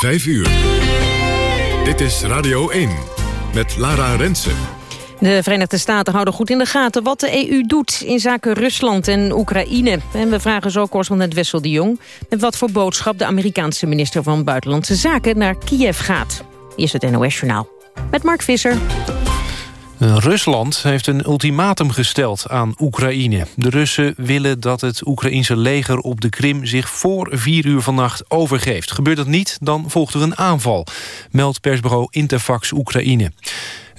5 uur. Dit is Radio 1 met Lara Rensen. De Verenigde Staten houden goed in de gaten wat de EU doet in zaken Rusland en Oekraïne. En we vragen zo correspondent Wessel de Jong... met wat voor boodschap de Amerikaanse minister van Buitenlandse Zaken naar Kiev gaat. Is het NOS-journaal. Met Mark Visser. Rusland heeft een ultimatum gesteld aan Oekraïne. De Russen willen dat het Oekraïense leger op de Krim... zich voor vier uur vannacht overgeeft. Gebeurt dat niet, dan volgt er een aanval, meldt persbureau Interfax Oekraïne.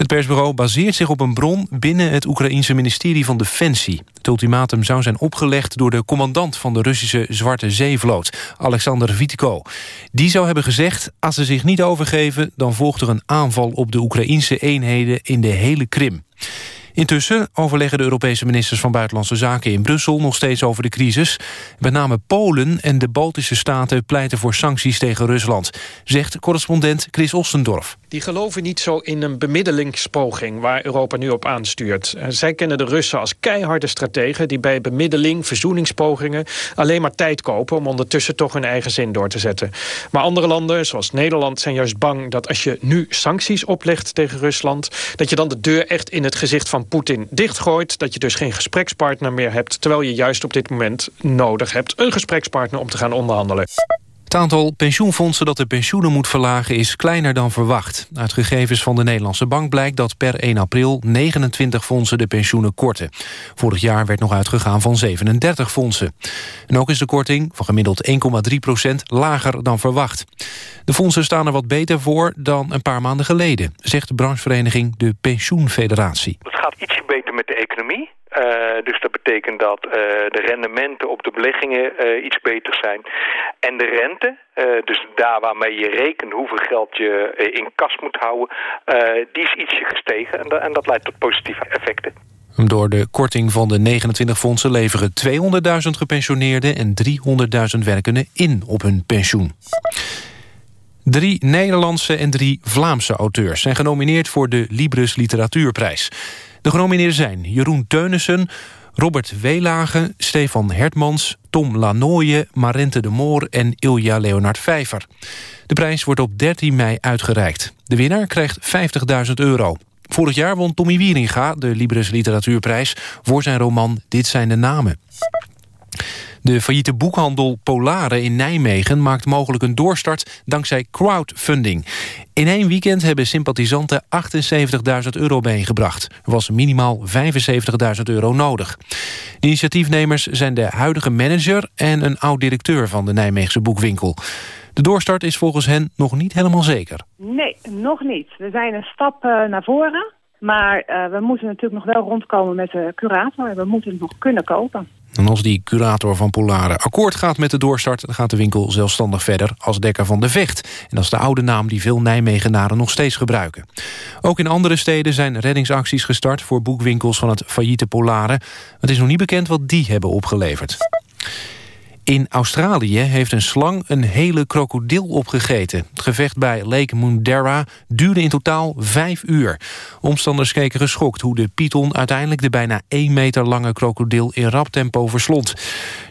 Het persbureau baseert zich op een bron binnen het Oekraïense ministerie van Defensie. Het ultimatum zou zijn opgelegd door de commandant van de Russische Zwarte Zeevloot, Alexander Vitko. Die zou hebben gezegd, als ze zich niet overgeven... dan volgt er een aanval op de Oekraïense eenheden in de hele Krim. Intussen overleggen de Europese ministers van Buitenlandse Zaken in Brussel nog steeds over de crisis. Met name Polen en de Baltische staten pleiten voor sancties tegen Rusland, zegt correspondent Chris Ostendorf. Die geloven niet zo in een bemiddelingspoging waar Europa nu op aanstuurt. Eh, zij kennen de Russen als keiharde strategen die bij bemiddeling, verzoeningspogingen alleen maar tijd kopen om ondertussen toch hun eigen zin door te zetten. Maar andere landen, zoals Nederland, zijn juist bang dat als je nu sancties oplegt tegen Rusland, dat je dan de deur echt in het gezicht van Poetin dichtgooit. Dat je dus geen gesprekspartner meer hebt... terwijl je juist op dit moment nodig hebt... een gesprekspartner om te gaan onderhandelen. Het aantal pensioenfondsen dat de pensioenen moet verlagen is kleiner dan verwacht. Uit gegevens van de Nederlandse Bank blijkt dat per 1 april 29 fondsen de pensioenen korten. Vorig jaar werd nog uitgegaan van 37 fondsen. En ook is de korting van gemiddeld 1,3 procent lager dan verwacht. De fondsen staan er wat beter voor dan een paar maanden geleden, zegt de branchevereniging de Pensioenfederatie. Het gaat ietsje beter met de economie. Uh, dus dat betekent dat uh, de rendementen op de beleggingen uh, iets beter zijn. En de rente, dus daar waarmee je rekent hoeveel geld je in kas moet houden... die is ietsje gestegen en, en dat leidt tot positieve effecten. Door de korting van de 29 fondsen leveren 200.000 gepensioneerden... en 300.000 werkenden in op hun pensioen. Drie Nederlandse en drie Vlaamse auteurs zijn genomineerd voor de Libris Literatuurprijs. De genomineerden zijn Jeroen Teunissen, Robert Weelage, Stefan Hertmans, Tom Lanooije, Marente de Moor en Ilja Leonard Vijver. De prijs wordt op 13 mei uitgereikt. De winnaar krijgt 50.000 euro. Vorig jaar won Tommy Wieringa de Libris Literatuurprijs... voor zijn roman Dit zijn de namen. De failliete boekhandel Polare in Nijmegen maakt mogelijk een doorstart dankzij crowdfunding. In één weekend hebben sympathisanten 78.000 euro bijeengebracht. Er was minimaal 75.000 euro nodig. De initiatiefnemers zijn de huidige manager en een oud-directeur van de Nijmeegse boekwinkel. De doorstart is volgens hen nog niet helemaal zeker. Nee, nog niet. We zijn een stap uh, naar voren. Maar uh, we moeten natuurlijk nog wel rondkomen met de curator. We moeten het nog kunnen kopen. En als die curator van Polare akkoord gaat met de doorstart... dan gaat de winkel zelfstandig verder als Dekker van de Vecht. En dat is de oude naam die veel Nijmegenaren nog steeds gebruiken. Ook in andere steden zijn reddingsacties gestart... voor boekwinkels van het failliete Polare. Het is nog niet bekend wat die hebben opgeleverd. In Australië heeft een slang een hele krokodil opgegeten. Het gevecht bij Lake Mundera duurde in totaal vijf uur. Omstanders keken geschokt hoe de python uiteindelijk... de bijna één meter lange krokodil in rap tempo verslond.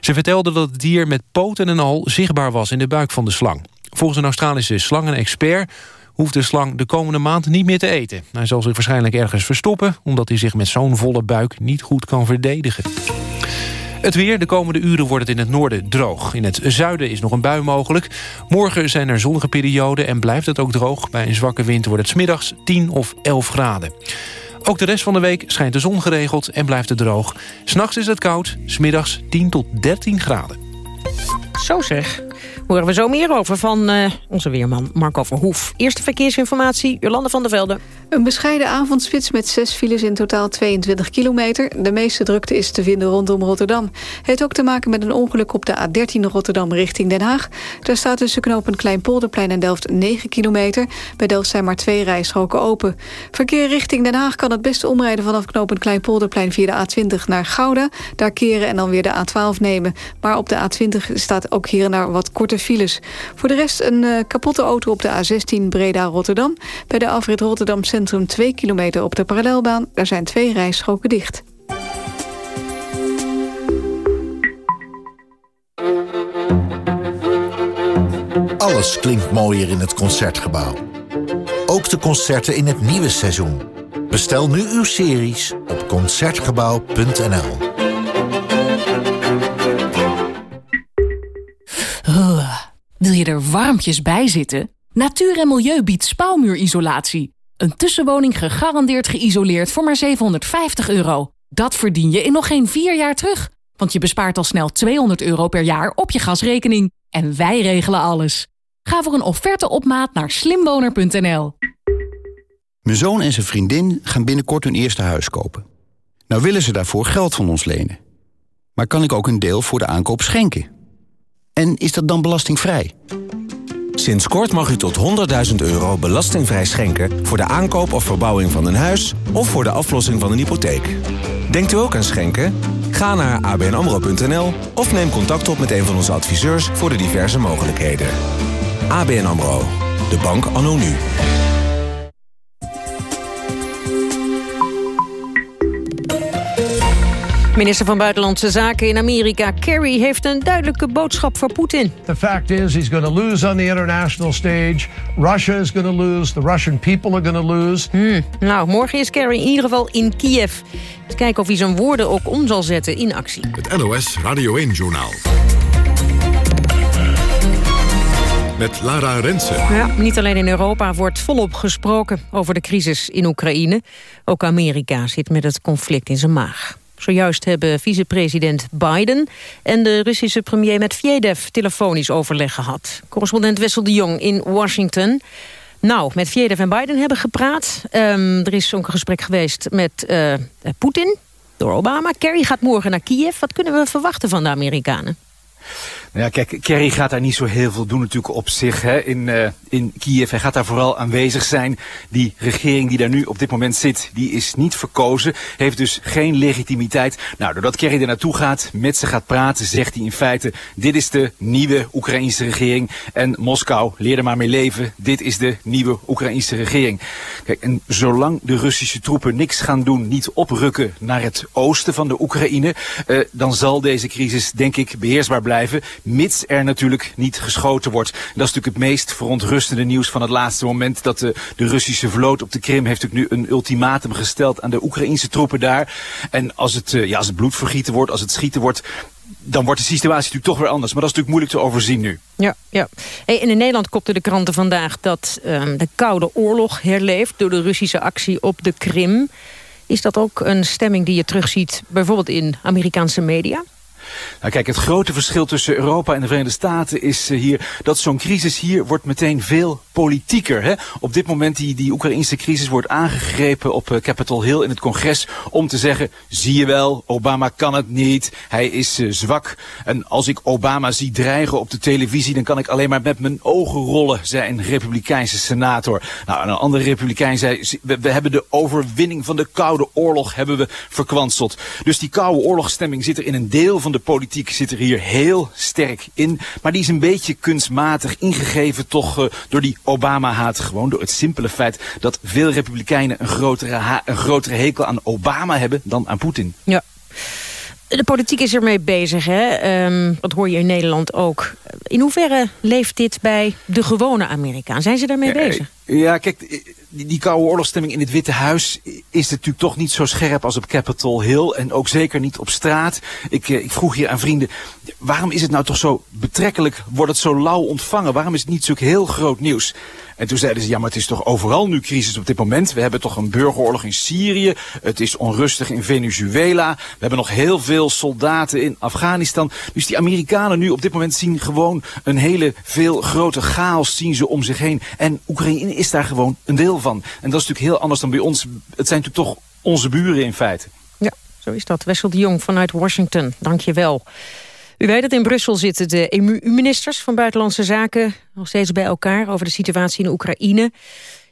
Ze vertelden dat het dier met poten en al zichtbaar was in de buik van de slang. Volgens een Australische slangenexpert hoeft de slang de komende maand niet meer te eten. Hij zal zich waarschijnlijk ergens verstoppen... omdat hij zich met zo'n volle buik niet goed kan verdedigen. Het weer, de komende uren wordt het in het noorden droog. In het zuiden is nog een bui mogelijk. Morgen zijn er zonnige perioden en blijft het ook droog. Bij een zwakke wind wordt het smiddags 10 of 11 graden. Ook de rest van de week schijnt de zon geregeld en blijft het droog. S'nachts is het koud, smiddags 10 tot 13 graden. Zo zeg horen we zo meer over van uh, onze weerman Marco Verhoef. Eerste verkeersinformatie, Jolande van der Velde. Een bescheiden avondspits met zes files in totaal 22 kilometer. De meeste drukte is te vinden rondom Rotterdam. heeft ook te maken met een ongeluk op de A13 Rotterdam richting Den Haag. Daar staat tussen knopen Kleinpolderplein en Delft 9 kilometer. Bij Delft zijn maar twee rijstroken open. Verkeer richting Den Haag kan het beste omrijden vanaf knopen Kleinpolderplein via de A20 naar Gouda. Daar keren en dan weer de A12 nemen. Maar op de A20 staat ook hier en daar wat korte files. Voor de rest een uh, kapotte auto op de A16 Breda-Rotterdam. Bij de afrit Rotterdam Centrum 2 kilometer op de parallelbaan. Daar zijn twee rijstroken dicht. Alle Alles klinkt mooier in het Concertgebouw. Ook de concerten in het nieuwe seizoen. Bestel nu uw series op Concertgebouw.nl. wil je er warmpjes bij zitten? Natuur en Milieu biedt spouwmuurisolatie. Een tussenwoning gegarandeerd geïsoleerd voor maar 750 euro. Dat verdien je in nog geen vier jaar terug. Want je bespaart al snel 200 euro per jaar op je gasrekening. En wij regelen alles. Ga voor een offerte op maat naar slimwoner.nl. Mijn zoon en zijn vriendin gaan binnenkort hun eerste huis kopen. Nou willen ze daarvoor geld van ons lenen. Maar kan ik ook een deel voor de aankoop schenken? En is dat dan belastingvrij? Sinds kort mag u tot 100.000 euro belastingvrij schenken... voor de aankoop of verbouwing van een huis... of voor de aflossing van een hypotheek. Denkt u ook aan schenken? Ga naar abnamro.nl of neem contact op met een van onze adviseurs... voor de diverse mogelijkheden. ABN AMRO. De bank anno nu. Minister van Buitenlandse Zaken in Amerika, Kerry, heeft een duidelijke boodschap voor Poetin. The fact is, he's going to lose on the international stage. Russia is going to lose. The Russian people are going to lose. Hmm. Nou, morgen is Kerry in ieder geval in Kiev. Eens kijken of hij zijn woorden ook om zal zetten in actie. Het NOS Radio 1-journaal. Met Lara Rensen. Ja, niet alleen in Europa wordt volop gesproken over de crisis in Oekraïne. Ook Amerika zit met het conflict in zijn maag. Zojuist hebben vicepresident Biden en de Russische premier Medvedev telefonisch overleg gehad. Correspondent Wessel de Jong in Washington. Nou, met Medvedev en Biden hebben gepraat. Um, er is ook een gesprek geweest met uh, Poetin door Obama. Kerry gaat morgen naar Kiev. Wat kunnen we verwachten van de Amerikanen? Nou ja, kijk, Kerry gaat daar niet zo heel veel doen natuurlijk op zich hè, in, uh, in Kiev. Hij gaat daar vooral aanwezig zijn. Die regering die daar nu op dit moment zit, die is niet verkozen. Heeft dus geen legitimiteit. Nou, doordat Kerry er naartoe gaat, met ze gaat praten, zegt hij in feite... dit is de nieuwe Oekraïnse regering. En Moskou, leer er maar mee leven. Dit is de nieuwe Oekraïnse regering. Kijk, en zolang de Russische troepen niks gaan doen, niet oprukken naar het oosten van de Oekraïne... Uh, dan zal deze crisis, denk ik, beheersbaar blijven mits er natuurlijk niet geschoten wordt. dat is natuurlijk het meest verontrustende nieuws van het laatste moment. Dat de, de Russische vloot op de Krim heeft natuurlijk nu een ultimatum gesteld aan de Oekraïnse troepen daar. En als het, uh, ja, als het bloedvergieten wordt, als het schieten wordt dan wordt de situatie natuurlijk toch weer anders. Maar dat is natuurlijk moeilijk te overzien nu. Ja, ja. En in Nederland kopten de kranten vandaag dat um, de Koude Oorlog herleeft... door de Russische actie op de Krim. Is dat ook een stemming die je terugziet bijvoorbeeld in Amerikaanse media? Nou kijk, het grote verschil tussen Europa en de Verenigde Staten is uh, hier dat zo'n crisis hier wordt meteen veel politieker. Hè? Op dit moment die, die Oekraïnse crisis wordt aangegrepen op uh, Capitol Hill in het congres om te zeggen, zie je wel, Obama kan het niet, hij is uh, zwak. En als ik Obama zie dreigen op de televisie, dan kan ik alleen maar met mijn ogen rollen, zei een republikeinse senator. Nou, een andere republikein zei, we, we hebben de overwinning van de Koude Oorlog hebben we verkwanseld. Dus die Koude Oorlogstemming zit er in een deel van de politiek zit er hier heel sterk in. Maar die is een beetje kunstmatig ingegeven toch uh, door die Obama-haat. Gewoon door het simpele feit dat veel republikeinen een grotere, een grotere hekel aan Obama hebben dan aan Poetin. Ja. De politiek is ermee bezig, hè? Um, dat hoor je in Nederland ook. In hoeverre leeft dit bij de gewone Amerikaan? Zijn ze daarmee ja, bezig? Ja, kijk, die, die koude oorlogsstemming in het Witte Huis is natuurlijk toch niet zo scherp als op Capitol Hill. En ook zeker niet op straat. Ik, ik vroeg hier aan vrienden, waarom is het nou toch zo betrekkelijk, wordt het zo lauw ontvangen? Waarom is het niet zo'n heel groot nieuws? En toen zeiden ze, ja, maar het is toch overal nu crisis op dit moment. We hebben toch een burgeroorlog in Syrië. Het is onrustig in Venezuela. We hebben nog heel veel soldaten in Afghanistan. Dus die Amerikanen nu op dit moment zien gewoon een hele veel grote chaos zien ze om zich heen. En Oekraïne is daar gewoon een deel van. En dat is natuurlijk heel anders dan bij ons. Het zijn natuurlijk toch onze buren in feite. Ja, zo is dat. Wessel de Jong vanuit Washington, dank je wel. U weet dat in Brussel zitten de EU-ministers van Buitenlandse Zaken... nog steeds bij elkaar over de situatie in Oekraïne.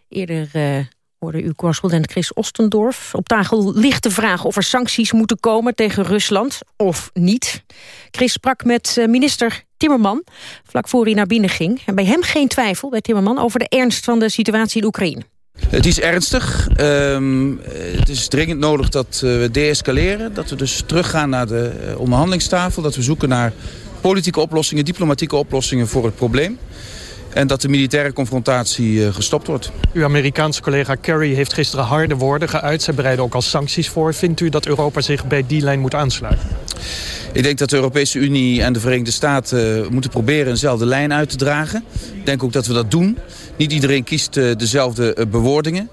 Eerder uh, hoorde uw correspondent Chris Ostendorf. Op tafel ligt de vraag of er sancties moeten komen tegen Rusland of niet. Chris sprak met eh, minister Timmerman vlak voor hij naar binnen ging. En bij hem geen twijfel, bij Timmerman, over de ernst van de situatie in Oekraïne. Het is ernstig. Um, het is dringend nodig dat uh, we deescaleren. Dat we dus teruggaan naar de uh, onderhandelingstafel. Dat we zoeken naar politieke oplossingen, diplomatieke oplossingen voor het probleem. En dat de militaire confrontatie gestopt wordt. Uw Amerikaanse collega Kerry heeft gisteren harde woorden geuit. Zij bereiden ook al sancties voor. Vindt u dat Europa zich bij die lijn moet aansluiten? Ik denk dat de Europese Unie en de Verenigde Staten moeten proberen eenzelfde lijn uit te dragen. Ik denk ook dat we dat doen. Niet iedereen kiest dezelfde bewoordingen.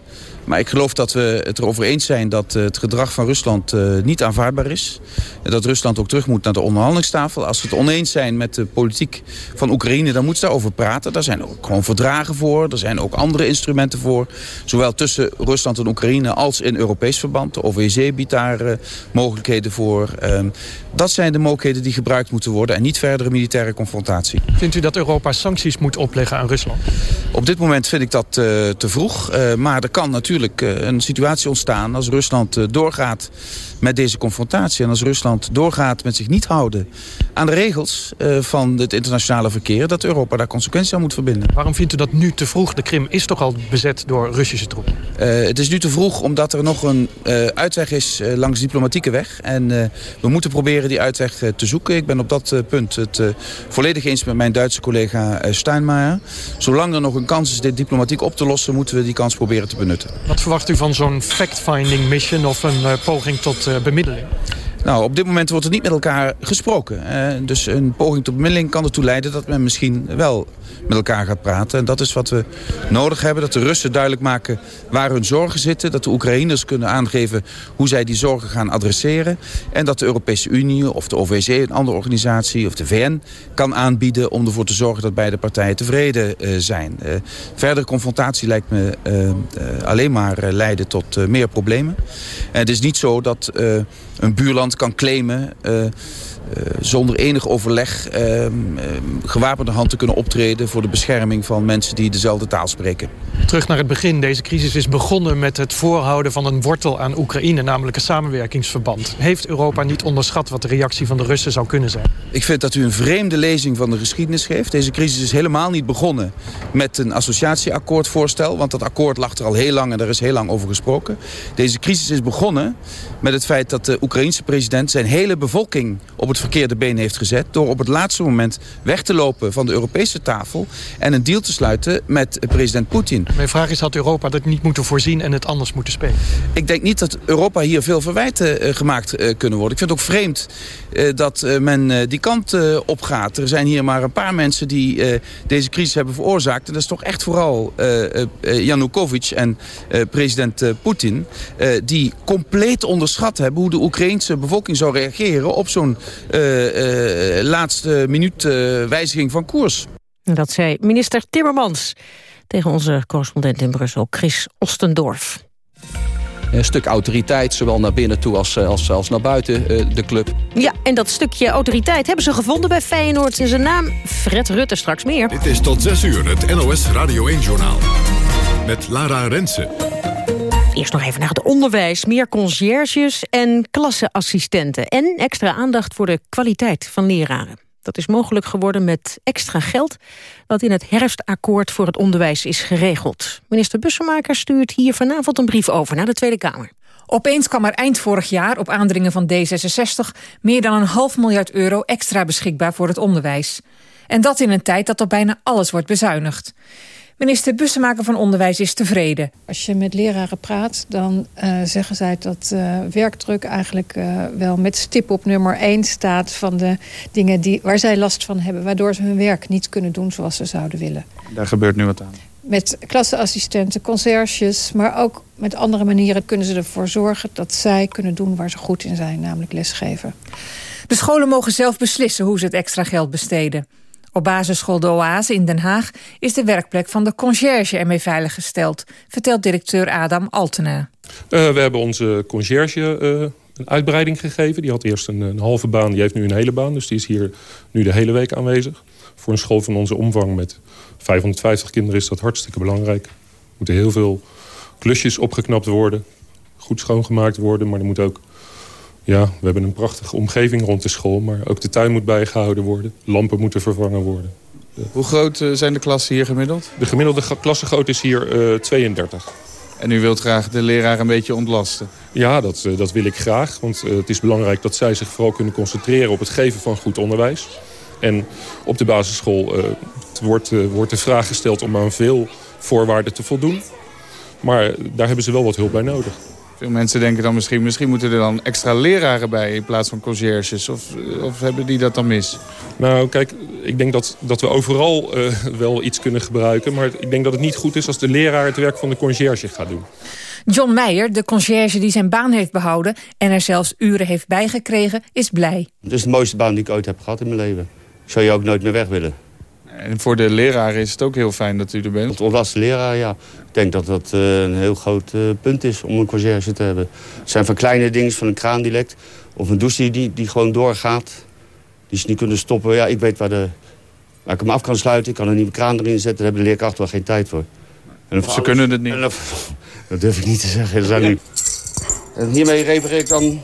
Maar ik geloof dat we het erover eens zijn dat eh, het gedrag van Rusland uh, niet aanvaardbaar is. En dat Rusland ook terug moet naar de onderhandelingstafel. Als we het oneens zijn met de politiek van Oekraïne, dan moeten ze daarover praten. Daar zijn ook gewoon verdragen voor. Er zijn ook andere instrumenten voor. Zowel tussen Rusland en Oekraïne als in Europees verband. De OVC biedt daar uh, mogelijkheden voor. Ehm, dat zijn de mogelijkheden die gebruikt moeten worden en niet verdere militaire confrontatie. Vindt u dat Europa sancties moet opleggen aan Rusland? Op dit moment vind ik dat te vroeg. Maar er kan natuurlijk uh, een situatie ontstaan als Rusland doorgaat met deze confrontatie. En als Rusland doorgaat met zich niet houden aan de regels van het internationale verkeer... dat Europa daar consequenties aan moet verbinden. Waarom vindt u dat nu te vroeg? De Krim is toch al bezet door Russische troepen? het is nu te vroeg omdat er nog een uitweg is langs diplomatieke weg. En we moeten proberen die uitweg te zoeken. Ik ben op dat punt het volledig eens met mijn Duitse collega Steinmeier. Zolang er nog een kans is dit diplomatiek op te lossen... moeten we die kans proberen te benutten. Wat verwacht u van zo'n fact-finding mission of een poging tot bemiddeling? Nou, op dit moment wordt er niet met elkaar gesproken. Dus een poging tot bemiddeling kan ertoe leiden dat men misschien wel met elkaar gaat praten. En dat is wat we nodig hebben. Dat de Russen duidelijk maken waar hun zorgen zitten. Dat de Oekraïners kunnen aangeven hoe zij die zorgen gaan adresseren. En dat de Europese Unie of de OVC, een andere organisatie of de VN kan aanbieden om ervoor te zorgen dat beide partijen tevreden uh, zijn. Uh, verdere confrontatie lijkt me uh, alleen maar leiden tot meer problemen. En het is niet zo dat een buurland kan claimen uh, zonder enig overleg uh, uh, gewapende hand te kunnen optreden... voor de bescherming van mensen die dezelfde taal spreken. Terug naar het begin. Deze crisis is begonnen met het voorhouden van een wortel aan Oekraïne... namelijk een samenwerkingsverband. Heeft Europa niet onderschat wat de reactie van de Russen zou kunnen zijn? Ik vind dat u een vreemde lezing van de geschiedenis geeft. Deze crisis is helemaal niet begonnen met een associatieakkoordvoorstel... want dat akkoord lag er al heel lang en daar is heel lang over gesproken. Deze crisis is begonnen met het feit dat de Oekraïense president... zijn hele bevolking op het het verkeerde been heeft gezet... door op het laatste moment weg te lopen van de Europese tafel... en een deal te sluiten met president Poetin. Mijn vraag is, had Europa dat niet moeten voorzien en het anders moeten spelen? Ik denk niet dat Europa hier veel verwijten uh, gemaakt uh, kunnen worden. Ik vind het ook vreemd uh, dat men die kant op gaat. Er zijn hier maar een paar mensen die deze crisis hebben veroorzaakt. En dat is toch echt vooral Janukovic en president Poetin... die compleet onderschat hebben hoe de Oekraïnse bevolking zou reageren op zo'n uh, uh, laatste minuut uh, wijziging van koers. Dat zei minister Timmermans tegen onze correspondent in Brussel, Chris Ostendorf. Een stuk autoriteit, zowel naar binnen toe als, als, als naar buiten de club. Ja, en dat stukje autoriteit hebben ze gevonden bij Feyenoord. In zijn naam Fred Rutte, straks meer. Het is tot 6 uur het NOS Radio 1-journaal. Met Lara Rensen. Eerst nog even naar het onderwijs. Meer conciërges en klasseassistenten. En extra aandacht voor de kwaliteit van leraren. Dat is mogelijk geworden met extra geld... dat in het herfstakkoord voor het onderwijs is geregeld. Minister Bussemaker stuurt hier vanavond een brief over naar de Tweede Kamer. Opeens kwam er eind vorig jaar, op aandringen van D66... meer dan een half miljard euro extra beschikbaar voor het onderwijs. En dat in een tijd dat op bijna alles wordt bezuinigd. Minister Bussemaker van Onderwijs is tevreden. Als je met leraren praat, dan uh, zeggen zij dat uh, werkdruk eigenlijk uh, wel met stip op nummer 1 staat van de dingen die, waar zij last van hebben. Waardoor ze hun werk niet kunnen doen zoals ze zouden willen. Daar gebeurt nu wat aan. Met klasseassistenten, conciërges, maar ook met andere manieren kunnen ze ervoor zorgen dat zij kunnen doen waar ze goed in zijn, namelijk lesgeven. De scholen mogen zelf beslissen hoe ze het extra geld besteden. Op basisschool De Oase in Den Haag is de werkplek van de conciërge ermee veiliggesteld, vertelt directeur Adam Altena. Uh, we hebben onze conciërge uh, een uitbreiding gegeven. Die had eerst een, een, halve baan, die heeft nu een hele baan. Dus die is hier nu de hele week aanwezig. Voor een school van onze omvang met 550 kinderen is dat hartstikke belangrijk. Er moeten heel veel klusjes opgeknapt worden. Goed schoongemaakt worden, maar er moet ook ja, we hebben een prachtige omgeving rond de school... maar ook de tuin moet bijgehouden worden. Lampen moeten vervangen worden. Hoe groot eh, zijn de klassen hier gemiddeld? De gemiddelde klassengrootte is hier uh, 32. En u wilt graag de leraar een beetje ontlasten? Ja, dat, uh, dat wil ik graag. Want uh, het is belangrijk dat zij zich vooral kunnen concentreren... op het geven van goed onderwijs. En op de basisschool wordt, wordt de vraag gesteld om aan veel voorwaarden te voldoen. Maar daar hebben ze wel wat hulp bij nodig. Veel mensen denken dan misschien, misschien moeten er dan extra leraren bij in plaats van conciërges. Of, of hebben die dat dan mis? Nou, kijk, ik denk dat, dat we overal uh, wel iets kunnen gebruiken. Maar ik denk dat het niet goed is als de leraar het werk van de conciërge gaat doen. John Meijer, de conciërge die zijn baan heeft behouden... en er zelfs uren heeft bijgekregen, is blij. Het is de mooiste baan die ik ooit heb gehad in mijn leven. Ik zou je ook nooit meer weg willen. En voor de leraar is het ook heel fijn dat u er bent. Als ontlaste leraar, ja. Ik denk dat dat uh, een heel groot uh, punt is om een conciërge te hebben. Het zijn van kleine dingen, van een kraan die lekt... of een douche die, die gewoon doorgaat. Die ze niet kunnen stoppen. Ja, ik weet waar, de, waar ik hem af kan sluiten. Ik kan een nieuwe kraan erin zetten. Daar hebben de leerkrachten wel geen tijd voor. En of ze kunnen het niet. Of, dat durf ik niet te zeggen. Dat niet. En hiermee repareer ik dan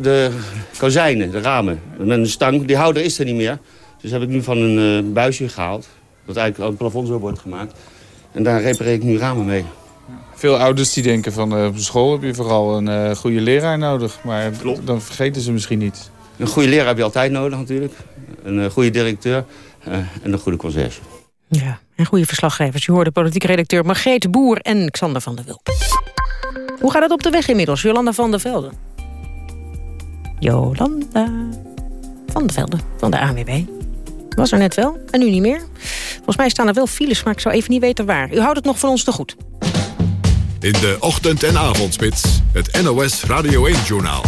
de kozijnen, de ramen. Met een stang. Die houder is er niet meer. Dus heb ik nu van een uh, buisje gehaald. Dat eigenlijk ook plafond zo wordt gemaakt. En daar repareer ik nu ramen mee. Veel ouders die denken van uh, op school heb je vooral een uh, goede leraar nodig. Maar Klopt. dan vergeten ze misschien niet. Een goede leraar heb je altijd nodig natuurlijk. Een goede directeur en een goede conciërge. Ja, en goede verslaggevers. Je hoorde politiek redacteur Margreet Boer en Xander van der Wulp. Hoe gaat het op de weg inmiddels, Jolanda van der Velde? Jolanda van der Velde van de ANWB. Was er net wel, en nu niet meer. Volgens mij staan er wel files, maar ik zou even niet weten waar. U houdt het nog van ons te goed. In de ochtend- en avondspits, het NOS Radio 1-journaal.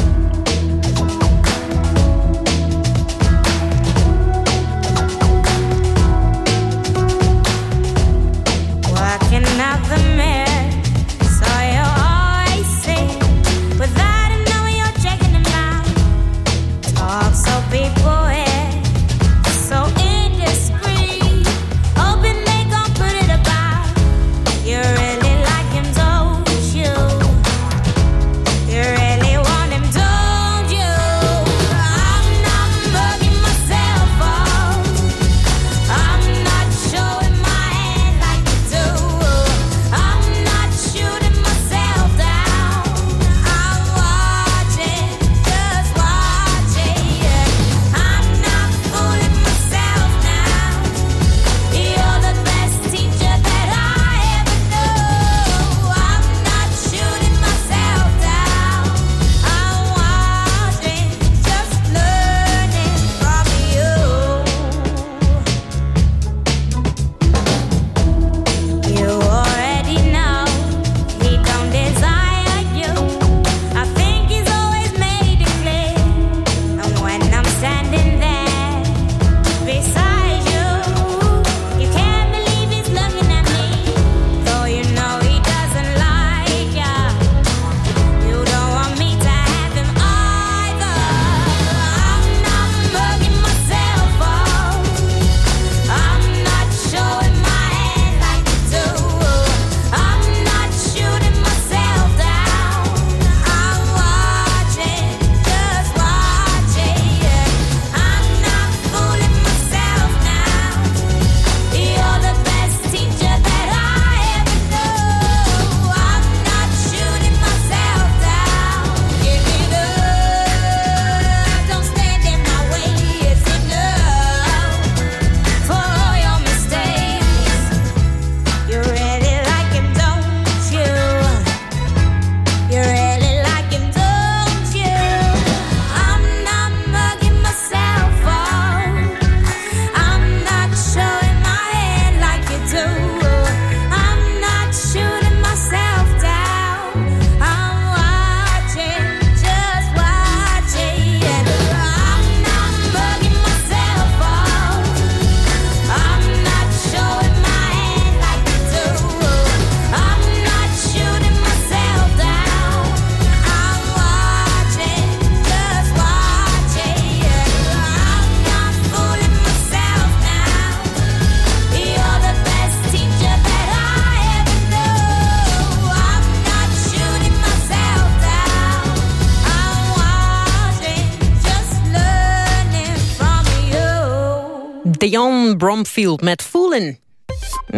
Jan Bromfield met Foolin.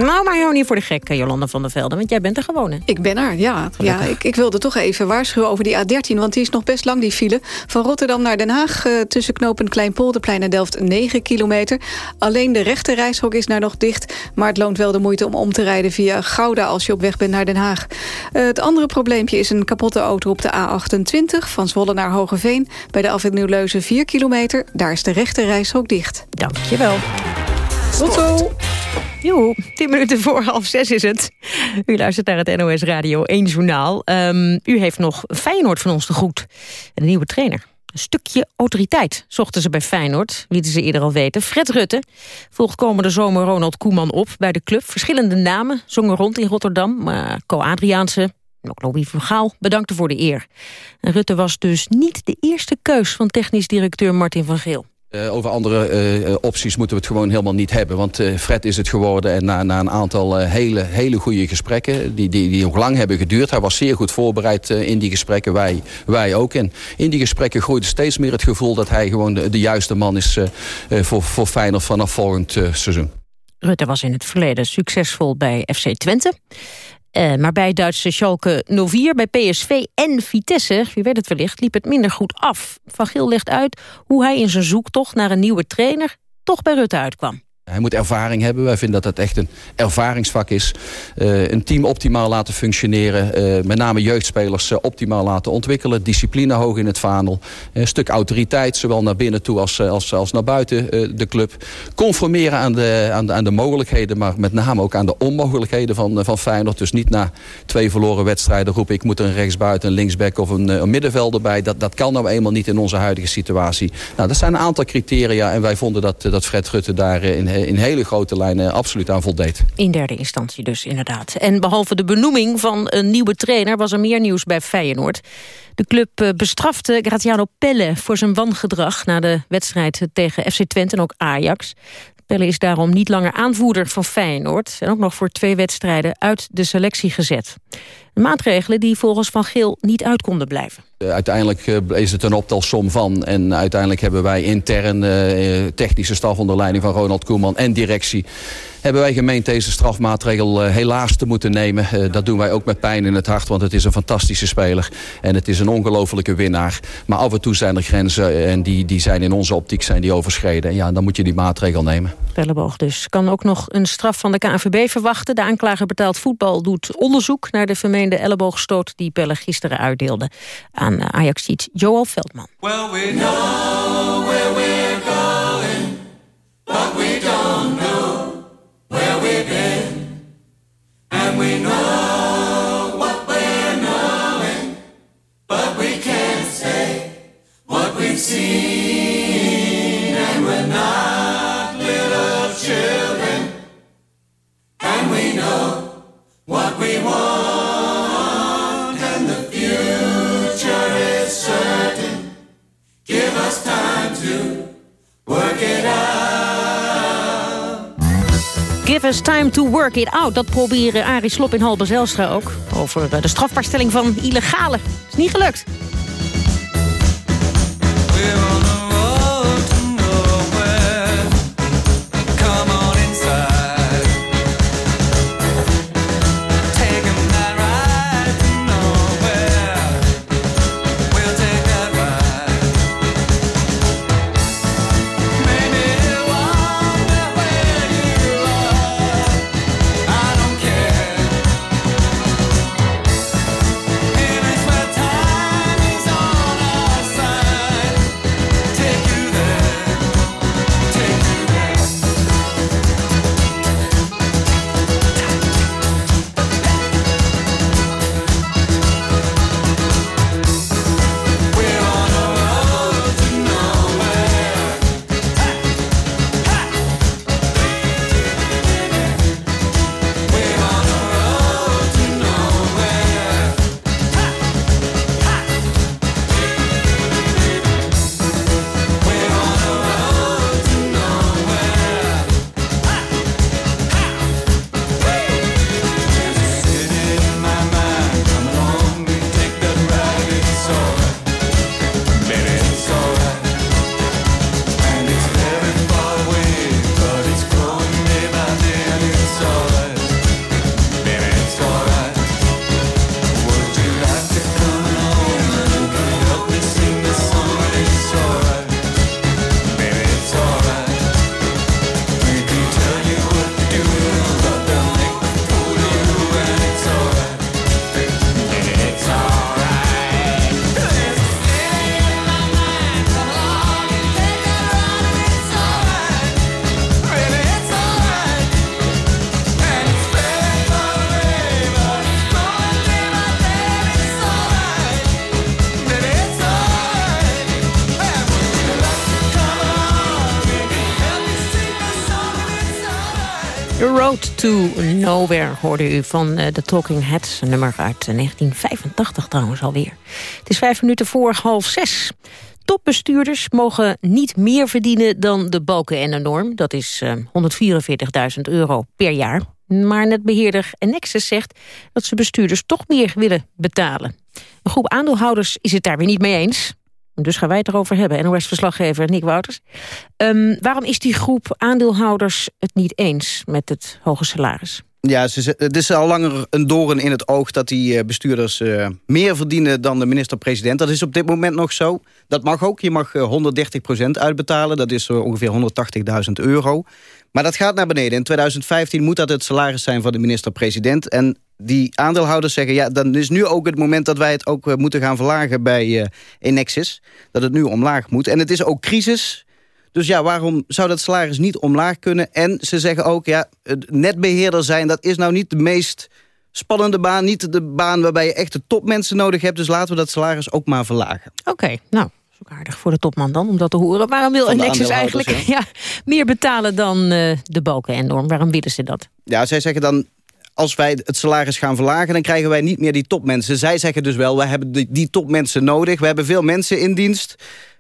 Nou, maar jou niet voor de gek, eh, Jolanda van der Velde. Want jij bent er gewoon, hè? Ik ben er, ja. ja ik, ik wilde toch even waarschuwen over die A13... want die is nog best lang, die file. Van Rotterdam naar Den Haag uh, tussen knopen Kleinpolderplein en Delft 9 kilometer. Alleen de rechte reishok is daar nog dicht... maar het loont wel de moeite om om te rijden via Gouda... als je op weg bent naar Den Haag. Uh, het andere probleempje is een kapotte auto op de A28... van Zwolle naar Hogeveen. Bij de afwit Nieuw-Leuzen 4 kilometer. Daar is de rechte reishok dicht. Dankjewel. Tot zo. Joe, tien minuten voor half zes is het. U luistert naar het NOS Radio 1 Journaal. Um, u heeft nog Feyenoord van ons te goed. En een nieuwe trainer. Een stukje autoriteit zochten ze bij Feyenoord, lieten ze eerder al weten. Fred Rutte volgt komende zomer Ronald Koeman op bij de club. Verschillende namen zongen rond in Rotterdam. Maar Co Adriaanse en ook Louis van Gaal bedankte voor de eer. En Rutte was dus niet de eerste keus van technisch directeur Martin van Geel. Uh, over andere uh, opties moeten we het gewoon helemaal niet hebben. Want Fred is het geworden en na, na een aantal hele, hele goede gesprekken... Die, die, die nog lang hebben geduurd. Hij was zeer goed voorbereid in die gesprekken, wij, wij ook. En in die gesprekken groeide steeds meer het gevoel... dat hij gewoon de, de juiste man is voor, voor Feyenoord vanaf volgend seizoen. Rutte was in het verleden succesvol bij FC Twente. Uh, maar bij Duitse Schalke 04, bij PSV en Vitesse, wie weet het wellicht, liep het minder goed af. Van Geel legt uit hoe hij in zijn zoektocht naar een nieuwe trainer toch bij Rutte uitkwam. Hij moet ervaring hebben. Wij vinden dat dat echt een ervaringsvak is. Uh, een team optimaal laten functioneren. Uh, met name jeugdspelers uh, optimaal laten ontwikkelen. Discipline hoog in het vaandel. Een stuk autoriteit, zowel naar binnen toe als, als, als naar buiten de club. Conformeren aan de, aan, de, aan de mogelijkheden, maar met name ook aan de onmogelijkheden van, van Feyenoord. Dus niet na twee verloren wedstrijden roepen... ik moet er een rechtsbuiten, een linksback of een, een middenvelder bij. Dat, dat kan nou eenmaal niet in onze huidige situatie. Nou, dat zijn een aantal criteria en wij vonden dat, dat Fred Rutte daar in eh, in hele grote lijnen absoluut aan voldeed. In derde instantie dus, inderdaad. En behalve de benoeming van een nieuwe trainer... was er meer nieuws bij Feyenoord. De club eh, bestrafte Graziano Pelle voor zijn wangedrag... na de wedstrijd tegen FC Twente en ook Ajax. Pelle is daarom niet langer aanvoerder van Feyenoord... en ook nog voor twee wedstrijden uit de selectie gezet. Maatregelen die volgens Van Geel niet uit konden blijven. Eh, uiteindelijk eh, is het een optelsom van. En uiteindelijk hebben wij intern uh, technische staf onder leiding van Ronald Koeman en directie hebben wij gemeend deze strafmaatregel helaas te moeten nemen. dat doen wij ook met pijn in het hart, want het is een fantastische speler. En het is een ongelofelijke winnaar. Maar af en toe zijn er grenzen en die, die zijn in onze optiek zijn die overschreden. En ja, dan moet je die maatregel nemen. Pelleboog dus. Kan ook nog een straf van de KNVB verwachten. De aanklager betaald voetbal doet onderzoek naar de vermeende elleboogstoot... die Pelle gisteren uitdeelde Eh, Ajax-ziet Joel Veldman. Well, we know where we're going, but we don't know where we've been. And we know what we're knowing, but we can't say what we've seen. And we're not little children, and we know what we want, Give us time to work it out. Dat proberen Arie Slop in Halbe Zelstra ook. Over eh, de strafbaarstelling van illegale. Is niet gelukt. Nowhere hoorde u van uh, The Talking Heads. Een nummer uit 1985 trouwens alweer. Het is vijf minuten voor half zes. Topbestuurders mogen niet meer verdienen dan de balken en de norm. Dat is uh, 144.000 euro per jaar. Maar netbeheerder Nexus zegt dat ze bestuurders toch meer willen betalen. Een groep aandeelhouders is het daar weer niet mee eens. Dus gaan wij het erover hebben. NOS-verslaggever Nick Wouters. Um, waarom is die groep aandeelhouders het niet eens met het hoge salaris? Ja, het is al langer een doorn in het oog dat die eh, bestuurders uh, meer verdienen dan de minister-president. Dat is op dit moment nog zo. Dat mag ook. Je mag 130% eh, uitbetalen. Dat is ongeveer 180.000 euro. Maar dat gaat naar beneden. In 2015 moet dat het salaris zijn van de minister-president. En die aandeelhouders zeggen... ja, dan is nu ook het moment dat wij het ook eh, moeten gaan verlagen bij Enexis. Dat het nu omlaag moet. En het is ook crisis. Dus ja, waarom zou dat salaris niet omlaag kunnen? En ze zeggen ook, ja, netbeheerder zijn... dat is nou niet de meest spannende baan. Niet de baan waarbij je echt de topmensen nodig hebt. Dus laten we dat salaris ook maar verlagen. Oké, nou, ook aardig voor de topman dan, om dat te horen. Waarom wil Nexus eigenlijk ja. meer betalen dan uh, de balken en norm? Waarom willen ze dat? Ja, zij zeggen dan, als wij het salaris gaan verlagen... dan krijgen wij niet meer die topmensen. Zij zeggen dus wel, wij hebben die, die topmensen nodig. We hebben veel mensen in dienst.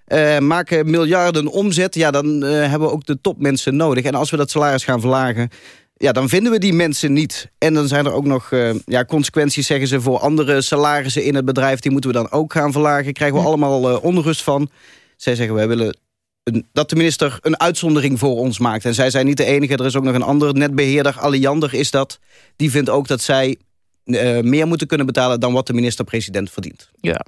Uh, maken miljarden omzet, ja, dan uh, hebben we ook de topmensen nodig. En als we dat salaris gaan verlagen, ja, dan vinden we die mensen niet. En dan zijn er ook nog uh, ja, consequenties, zeggen ze... voor andere salarissen in het bedrijf. Die moeten we dan ook gaan verlagen. Krijgen we allemaal onrust van. Zij zeggen, wij willen een, dat de minister een uitzondering voor ons maakt. En zij zijn niet de enige. Er is ook nog een andere netbeheerder, Alliander is dat. Die vindt ook dat zij uh, meer moeten kunnen betalen dan wat de minister-president verdient. Ja,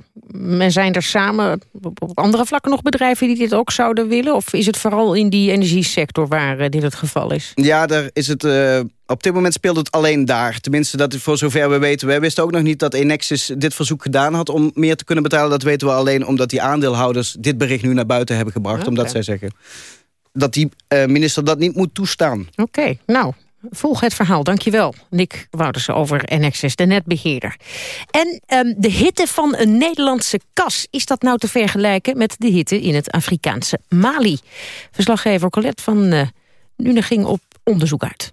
en zijn er samen op andere vlakken nog bedrijven die dit ook zouden willen? Of is het vooral in die energiesector waar uh, dit het geval is? Ja, daar is het, uh, op dit moment speelt het alleen daar. Tenminste, dat voor zover we weten. We wisten ook nog niet dat Enexis dit verzoek gedaan had om meer te kunnen betalen. Dat weten we alleen omdat die aandeelhouders dit bericht nu naar buiten hebben gebracht. Okay. Omdat zij zeggen dat die minister dat niet moet toestaan. Oké, okay, nou, Volg het verhaal, dankjewel. Nick Woutersen over NXS, de netbeheerder. En um, de hitte van een Nederlandse kas... is dat nou te vergelijken met de hitte in het Afrikaanse Mali? Verslaggever Colette van uh, Nune ging op onderzoek uit.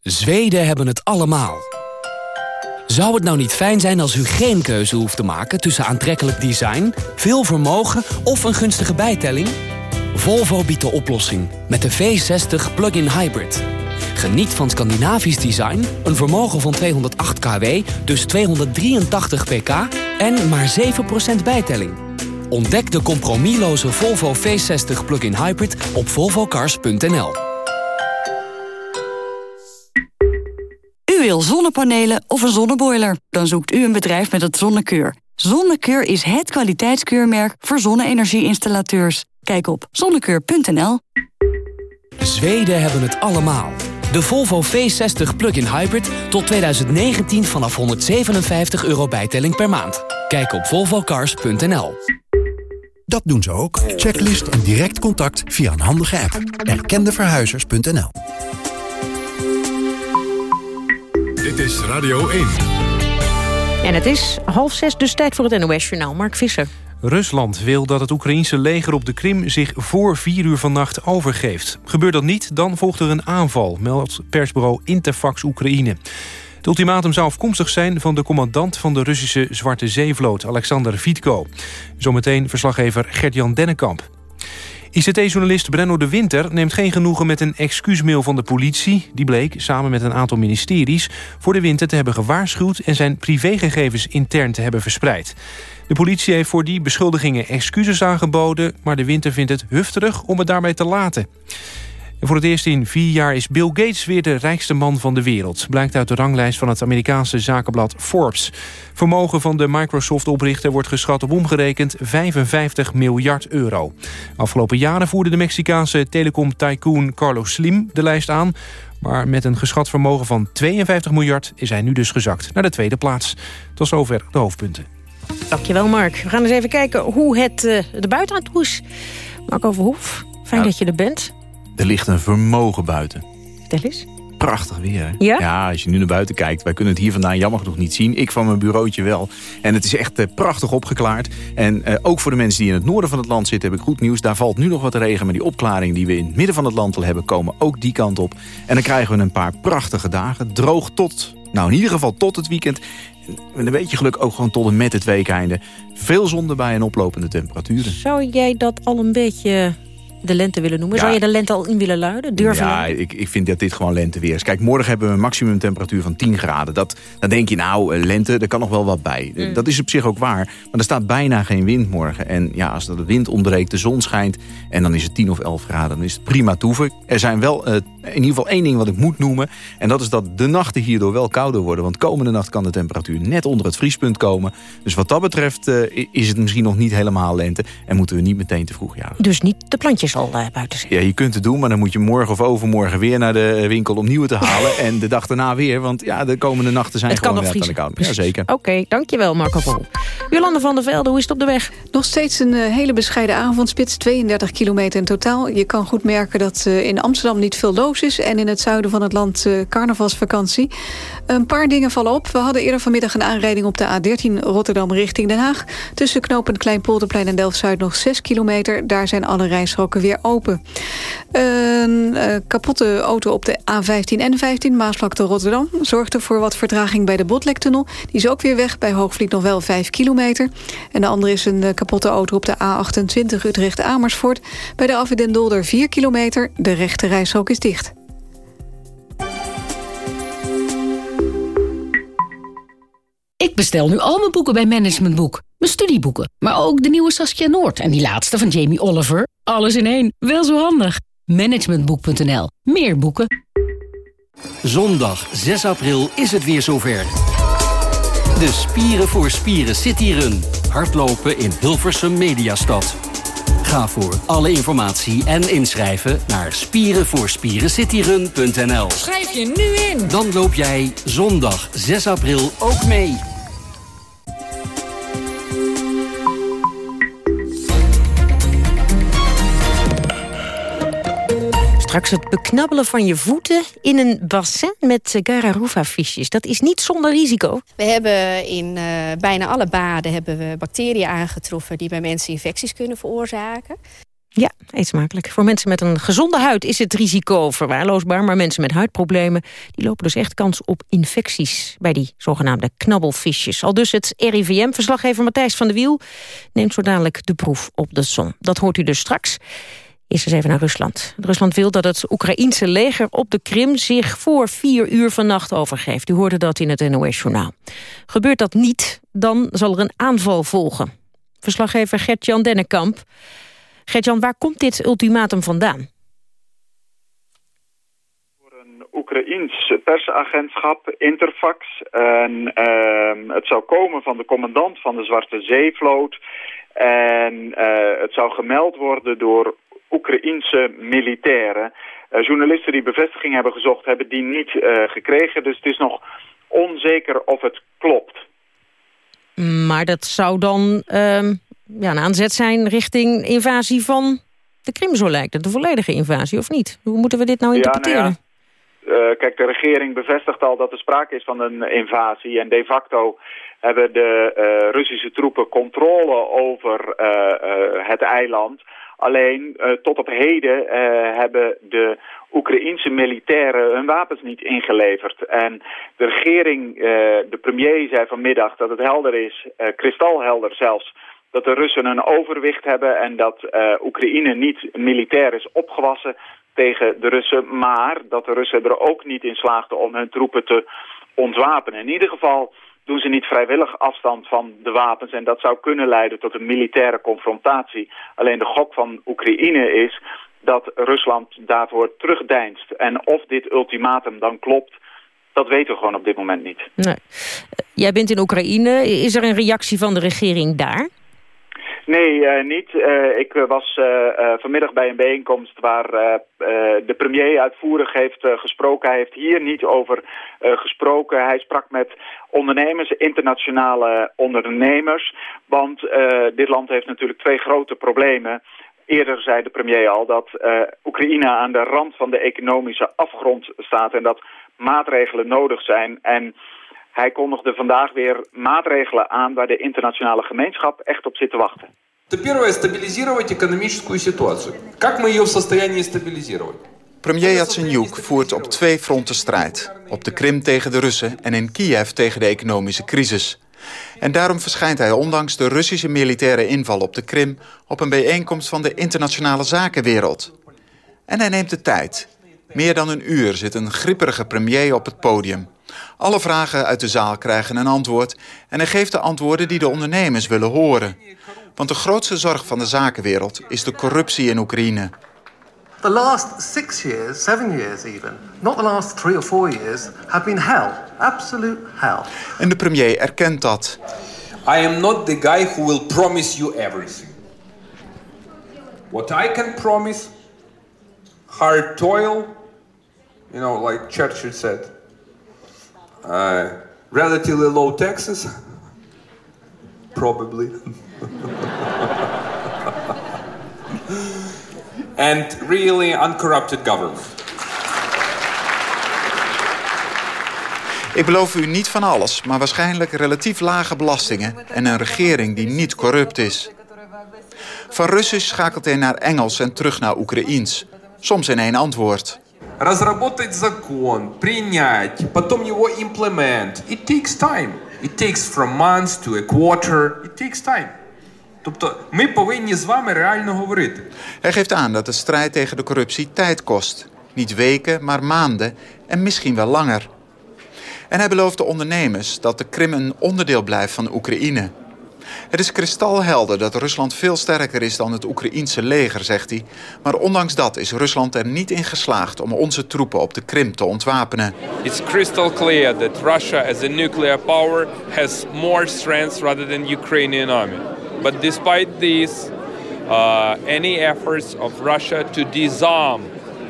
Zweden hebben het allemaal. Zou het nou niet fijn zijn als u geen keuze hoeft te maken... tussen aantrekkelijk design, veel vermogen of een gunstige bijtelling... Volvo biedt de oplossing met de V60 Plug-in Hybrid. Geniet van Scandinavisch design, een vermogen van 208 kW, dus 283 pk en maar 7% bijtelling. Ontdek de compromisloze Volvo V60 Plug-in Hybrid op volvocars.nl. U wil zonnepanelen of een zonneboiler? Dan zoekt u een bedrijf met het Zonnekeur. Zonnekeur is het kwaliteitskeurmerk voor zonne-energie-installateurs. Kijk op zonnekeur.nl. Zweden hebben het allemaal. De Volvo V60 Plug-in Hybrid tot 2019 vanaf 157 euro bijtelling per maand. Kijk op volvocars.nl. Dat doen ze ook. Checklist en direct contact via een handige app. Erkendeverhuizers.nl Dit is Radio 1. En het is half zes, dus tijd voor het NOS-journaal. Mark Visser. Rusland wil dat het Oekraïense leger op de Krim zich voor vier uur vannacht overgeeft. Gebeurt dat niet, dan volgt er een aanval, meldt persbureau Interfax Oekraïne. Het ultimatum zou afkomstig zijn van de commandant van de Russische Zwarte Zeevloot, Alexander Vitko. Zometeen verslaggever Gert-Jan Dennekamp. ICT-journalist Brenno de Winter neemt geen genoegen met een excuusmail van de politie. Die bleek, samen met een aantal ministeries, voor de Winter te hebben gewaarschuwd... en zijn privégegevens intern te hebben verspreid. De politie heeft voor die beschuldigingen excuses aangeboden... maar de Winter vindt het hufterig om het daarmee te laten. En voor het eerst in vier jaar is Bill Gates weer de rijkste man van de wereld. Blijkt uit de ranglijst van het Amerikaanse zakenblad Forbes. Vermogen van de Microsoft-oprichter wordt geschat op omgerekend 55 miljard euro. Afgelopen jaren voerde de Mexicaanse telecom-tycoon Carlos Slim de lijst aan. Maar met een geschat vermogen van 52 miljard is hij nu dus gezakt naar de tweede plaats. Tot zover de hoofdpunten. Dankjewel Mark. We gaan eens even kijken hoe het uh, er buiten aan toe is. Marco Verhoef, fijn ja. dat je er bent. Er ligt een vermogen buiten. Tel eens. prachtig weer. Hè? Ja? Ja, als je nu naar buiten kijkt. Wij kunnen het hier vandaan jammer genoeg niet zien. Ik van mijn bureautje wel. En het is echt eh, prachtig opgeklaard. En eh, ook voor de mensen die in het noorden van het land zitten... heb ik goed nieuws. Daar valt nu nog wat regen. Maar die opklaring die we in het midden van het land al hebben... komen ook die kant op. En dan krijgen we een paar prachtige dagen. Droog tot, nou in ieder geval tot het weekend. Met een beetje geluk ook gewoon tot en met het weekeinde. Veel zon erbij en oplopende temperaturen. Zou jij dat al een beetje de lente willen noemen? Ja. Zou je de lente al in willen luiden? Durven Ja, luiden? ik, ik vind dat dit gewoon lenteweer is. Kijk, morgen hebben we een maximumtemperatuur van 10 graden. Dat, dan denk je, nou, eh, lente, er kan nog wel wat bij. Eh, Mm. Dat is op zich ook waar. Maar er staat bijna geen wind morgen. En ja, als de wind ontbreekt, de zon schijnt... en dan is het 10 of 11 graden, dan is het prima toeven. Er zijn wel eh, in ieder geval één ding wat ik moet noemen. En dat is dat de nachten hierdoor wel kouder worden. Want komende nacht kan de temperatuur net onder het vriespunt komen. Dus wat dat betreft is het misschien nog niet helemaal lente. En moeten we niet meteen te vroeg jagen. Dus niet de plantjes al eh, buiten. Ja, je kunt het doen, maar dan moet je morgen of overmorgen weer naar de winkel om nieuwe te halen. en de dag daarna weer, want ja, de komende nachten zijn Het kan gewoon nog net aan de vriezen. koud. Ja, zeker. Oké, dankjewel Marco Pol. Jolande van der Velde, hoe is het op de weg? Nog steeds een eh, hele bescheiden avondspits, 32 kilometer in totaal. Je kan goed merken dat eh, in Amsterdam niet veel los is... en in het zuiden van het land eh, carnavalsvakantie. Een paar dingen vallen op. We hadden eerder vanmiddag een aanrijding op de A13 Rotterdam richting Den Haag. Tussen knooppunt Kleinpolderplein en Delft-Zuid nog 6 kilometer. Daar zijn alle rijstroken weer open. Een eh, kapotte auto op de A15 en 15 Maasvlakte Rotterdam... zorgde voor wat vertraging bij de Botlektunnel. Die is ook weer weg, bij Hoogvliet nog wel 5 kilometer. En de andere is een eh, kapotte auto op de A28 Utrecht-Amersfoort. Bij de Afwit Dolder 4 kilometer. De rechte rijstrook is dicht. Ik bestel nu al mijn boeken bij Management Boek. Mijn studieboeken, maar ook de nieuwe Saskia Noord... en die laatste van Jamie Oliver. Alles in één. Wel zo handig. Managementboek.nl. Meer boeken. Zondag 6 april is het weer zover. De Spieren voor Spieren City Run. Hardlopen in Hilversum Mediastad. Ga voor alle informatie en inschrijven naar spierenvoorspierencityrun.nl. Schrijf je nu in. Dan loop jij zondag 6 april ook mee. Straks het beknabbelen van je voeten in een bassin met Gararufa-visjes. Dat is niet zonder risico. We hebben in eh, bijna alle baden hebben we bacteriën aangetroffen... die bij mensen infecties kunnen veroorzaken. Ja, eet smakelijk. Voor mensen met een gezonde huid is het risico verwaarloosbaar... maar mensen met huidproblemen die lopen dus echt kans op infecties... bij die zogenaamde knabbelvisjes. Al dus het RIVM-verslaggever Matthijs van de Wiel... neemt zo dadelijk de proef op de som. Dat hoort u dus straks. Eerst eens even naar Rusland. Rusland wil dat het Oekraïense leger op de Krim... zich voor vier uur vannacht overgeeft. U hoorde dat in het NOS-journaal. Gebeurt dat niet, dan zal er een aanval volgen. Verslaggever Gert-Jan Dennekamp... Gertjan, waar komt dit ultimatum vandaan? Oekraïens persagentschap Interfax. En ehm, het zou komen van de commandant van de Zwarte Zeevloot. En eh, het zou gemeld worden door Oekraïense militairen. Eh, journalisten die bevestiging hebben gezocht, hebben die niet eh, gekregen. Dus het is nog onzeker of het klopt. Maar dat zou dan ehm, ja, een aanzet zijn richting invasie van de Krim, zo lijkt het. De volledige invasie, of niet? Hoe moeten we dit nou interpreteren? Ja, nou ja. Uh, kijk, de regering bevestigt al dat er sprake is van een invasie. En de facto hebben de uh, Russische troepen controle over uh, het eiland. Alleen tot op heden hebben de Oekraïense militairen hun wapens niet ingeleverd. En de regering, de premier zei vanmiddag dat het helder is, kristalhelder zelfs dat de Russen een overwicht hebben en dat Oekraïne niet militair is opgewassen tegen de Russen, maar dat de Russen er ook niet in slaagden om hun troepen te ontwapenen. In ieder geval doen ze niet vrijwillig afstand van de wapens en dat zou kunnen leiden tot een militaire confrontatie. Alleen de gok van Oekraïne is dat Rusland daarvoor terugdeinst. En of dit ultimatum dan klopt, dat weten we gewoon op dit moment niet. Nee. Jij bent in Oekraïne. Is er een reactie van de regering daar? Nee, uh, niet. Uh, ik was uh, vanmiddag bij een bijeenkomst waar de premier uitvoerig heeft gesproken. Hij heeft hier niet over gesproken. Hij sprak met ondernemers, internationale ondernemers. Want dit land heeft natuurlijk twee grote problemen. Eerder zei de premier al dat Oekraïne aan de rand van de economische afgrond staat... en dat maatregelen nodig zijn. En hij kondigde vandaag weer maatregelen aan waar de internationale gemeenschap echt op zit te wachten. То первое – стабилизировать экономическую ситуацию. Как мы ее в состоянии стабилизировать? Premier Yatsenyuk voert op twee fronten strijd. Op de Krim tegen de Russen en in Kiev tegen de economische crisis. En daarom verschijnt hij ondanks de Russische militaire inval op de Krim... op een bijeenkomst van de internationale zakenwereld. En hij neemt de tijd. Meer dan een uur zit een gripperige premier op het podium. Alle vragen uit de zaal krijgen een antwoord... en hij geeft de antwoorden die de ondernemers willen horen. Want de grootste zorg van de zakenwereld is de corruptie in Oekraïne. The last six years, seven years even, not the last three or four years, have been hell. Absolute hell. En de premier erkent dat. I am not the guy who will promise you everything. What I can promise, hard toil, you know, like Churchill said, uh, relatively low taxes, probably. and really uncorrupted government. Ik beloof u niet van alles, maar waarschijnlijk relatief lage belastingen... en een regering die niet corrupt is. Van Russisch schakelt hij naar Engels en terug naar Oekraïens. Soms in één antwoord Разработать закон, принять, потом его implement. It takes time. It takes from months to a quarter. It takes time. Тобто ми повинні з вами реально говорити. Hij geeft aan dat de strijd tegen de corruptie tijd kost. Niet weken, maar maanden en misschien wel langer. En hij belooft de ondernemers dat de Krim een onderdeel blijft van Oekraïne. Het is kristalhelder dat Rusland veel sterker is dan het Oekraïense leger, zegt hij. Maar ondanks dat is Rusland er niet in geslaagd om onze troepen op de Krim te ontwapenen. It's crystal clear that Russia as a nuclear power has more strength rather than Ukrainian army. But despite this, uh, any efforts of Russia to disarm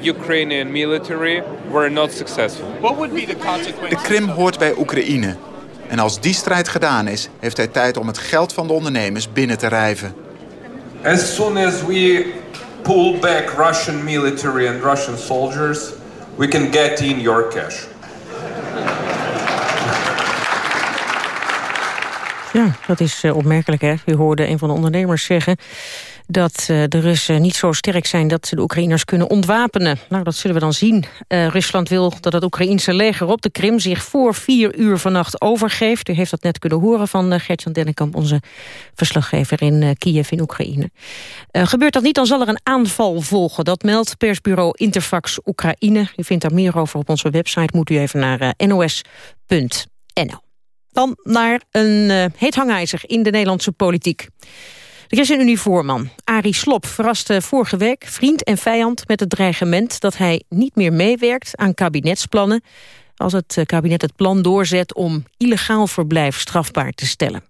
Ukrainian military were not successful. What would be the consequence? De Krim hoort bij Oekraïne. En als die strijd gedaan is, heeft hij tijd om het geld van de ondernemers binnen te rijven. As soon as we pull back Russian military and Russian soldiers, we can get in your cash. Ja, dat is uh, opmerkelijk. Hè? U hoorde een van de ondernemers zeggen dat uh, de Russen niet zo sterk zijn dat ze de Oekraïners kunnen ontwapenen. Nou, dat zullen we dan zien. Uh, Rusland wil dat het Oekraïense leger op de Krim zich voor vier uur vannacht overgeeft. U heeft dat net kunnen horen van uh, Gertjan Dennekamp, onze verslaggever in Kiev in Oekraïne. gebeurt dat niet, dan zal er een aanval volgen. Dat meldt persbureau Interfax Oekraïne. U vindt daar meer over op onze website. Moet u even naar nos.nl. Dan naar een heet hangijzer in de Nederlandse politiek. De ChristenUnie-voorman Arie Slop verraste vorige week vriend en vijand met het dreigement dat hij niet meer meewerkt aan kabinetsplannen als het kabinet het plan doorzet om illegaal verblijf strafbaar te stellen.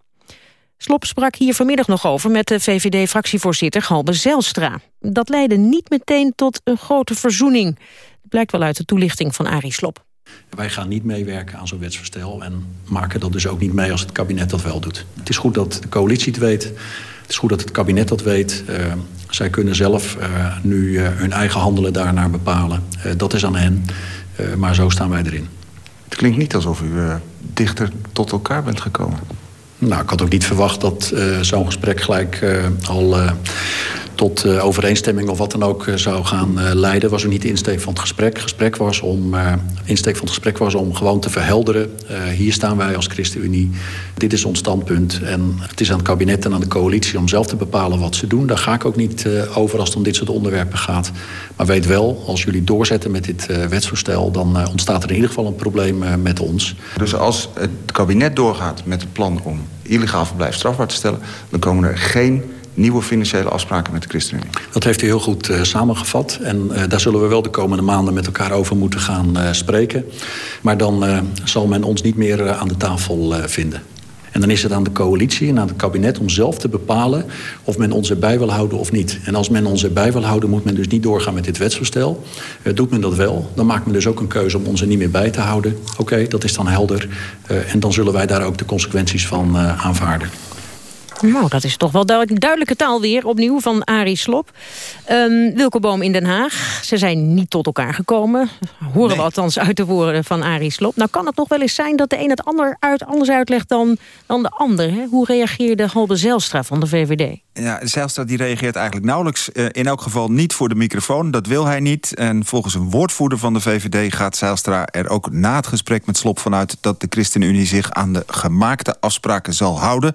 Slop sprak hier vanmiddag nog over met de VVD-fractievoorzitter Halbe Zelstra. Dat leidde niet meteen tot een grote verzoening. Dat blijkt wel uit de toelichting van Arie Slop. Wij gaan niet meewerken aan zo'n wetsvoorstel en maken dat dus ook niet mee als het kabinet dat wel doet. Het is goed dat de coalitie het weet. Het is goed dat het kabinet dat weet. Uh, zij kunnen zelf uh, nu uh, hun eigen handelen daarnaar bepalen. dat is aan hen. maar zo staan wij erin. Het klinkt niet alsof u dichter tot elkaar bent gekomen. Nou, ik had ook niet verwacht dat zo'n gesprek gelijk al tot uh, overeenstemming of wat dan ook uh, zou gaan uh, leiden... was ook niet de insteek van het gesprek. gesprek was om, insteek van het gesprek was om gewoon te verhelderen. hier staan wij als ChristenUnie. Dit is ons standpunt. En het is aan het kabinet en aan de coalitie om zelf te bepalen wat ze doen. Daar ga ik ook niet over als het om dit soort onderwerpen gaat. Maar weet wel, als jullie doorzetten met dit wetsvoorstel... dan ontstaat er in ieder geval een probleem met ons. Dus als het kabinet doorgaat met het plan om illegaal verblijf strafbaar te stellen... dan komen er geen nieuwe financiële afspraken met de ChristenUnie. Dat heeft u heel goed uh, samengevat. En uh, daar zullen we wel de komende maanden met elkaar over moeten gaan uh, spreken. Maar dan zal men ons niet meer aan de tafel vinden. En dan is het aan de coalitie en aan het kabinet om zelf te bepalen... of men ons erbij wil houden of niet. En als men ons erbij wil houden, moet men dus niet doorgaan met dit wetsvoorstel. doet men dat wel, dan maakt men dus ook een keuze om ons er niet meer bij te houden. Oké, dat is dan helder. en dan zullen wij daar ook de consequenties van aanvaarden. Nou, dat is toch wel duidelijke taal weer, opnieuw, van Arie Slop. Um, Wilco Boom in Den Haag. Ze zijn niet tot elkaar gekomen. Horen we althans uit de woorden van Arie Slop. Nou kan het nog wel eens zijn dat de een het ander uit, anders uitlegt dan, dan de ander. Hè? Hoe reageerde Halbe Zelstra van de VVD? Ja, Zijlstra die reageert eigenlijk nauwelijks. Uh, in elk geval niet voor de microfoon. Dat wil hij niet. En volgens een woordvoerder van de VVD gaat Zijlstra er ook na het gesprek met Slop vanuit... dat de ChristenUnie zich aan de gemaakte afspraken zal houden.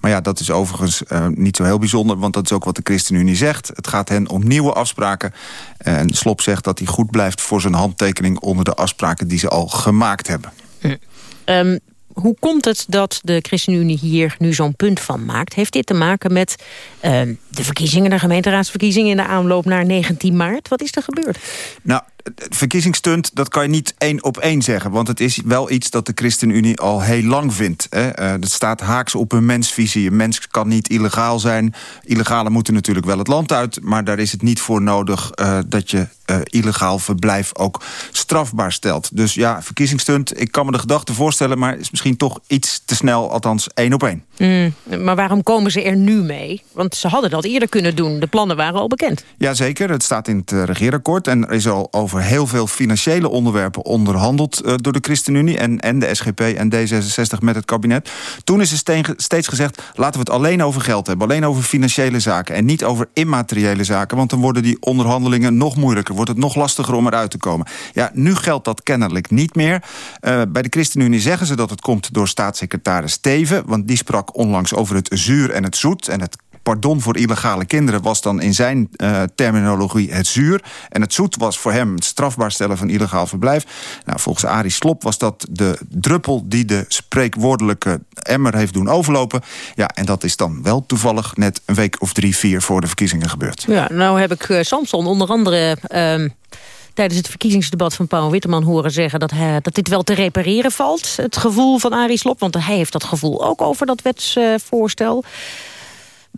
Maar ja, dat is overigens uh, niet zo heel bijzonder... want dat is ook wat de ChristenUnie zegt. Het gaat hen om nieuwe afspraken. En Slop zegt dat hij goed blijft voor zijn handtekening... onder de afspraken die ze al gemaakt hebben. Hm. Um, hoe komt het dat de ChristenUnie hier nu zo'n punt van maakt? Heeft dit te maken met uh, de verkiezingen, de gemeenteraadsverkiezingen... in de aanloop naar 19 maart? Wat is er gebeurd? Nou, verkiezingsstunt, dat kan je niet één op één zeggen. Want het is wel iets dat de ChristenUnie al heel lang vindt. Hè. Dat staat haaks op een mensvisie. Een mens kan niet illegaal zijn. Illegalen moeten natuurlijk wel het land uit. Maar daar is het niet voor nodig uh, dat je uh, illegaal verblijf ook strafbaar stelt. Dus ja, verkiezingsstunt, ik kan me de gedachte voorstellen... maar is misschien toch iets te snel, althans één op één. Mm, maar waarom komen ze er nu mee? Want ze hadden dat eerder kunnen doen. De plannen waren al bekend. Jazeker, het staat in het regeerakkoord... en er is al over heel veel financiële onderwerpen onderhandeld... Uh, door de ChristenUnie en, en de SGP en D66 met het kabinet. Toen is er steeds gezegd, laten we het alleen over geld hebben. Alleen over financiële zaken en niet over immateriële zaken. Want dan worden die onderhandelingen nog moeilijker. Wordt het nog lastiger om eruit te komen. Ja, nu geldt dat kennelijk niet meer. Uh, bij de ChristenUnie zeggen ze dat het komt door staatssecretaris Steven... want die sprak onlangs over het zuur en het zoet... en het pardon voor illegale kinderen was dan in zijn uh, terminologie het zuur. En het zoet was voor hem het strafbaar stellen van illegaal verblijf. Nou, volgens Arie Slop was dat de druppel die de spreekwoordelijke emmer heeft doen overlopen. Ja, en dat is dan wel toevallig net een week of drie, vier voor de verkiezingen gebeurd. Ja, nou heb ik uh, Samson onder andere... Uh tijdens het verkiezingsdebat van Paul Witteman horen zeggen... Dat, hij, dat dit wel te repareren valt, het gevoel van Arie Slop. Want hij heeft dat gevoel ook over dat wetsvoorstel.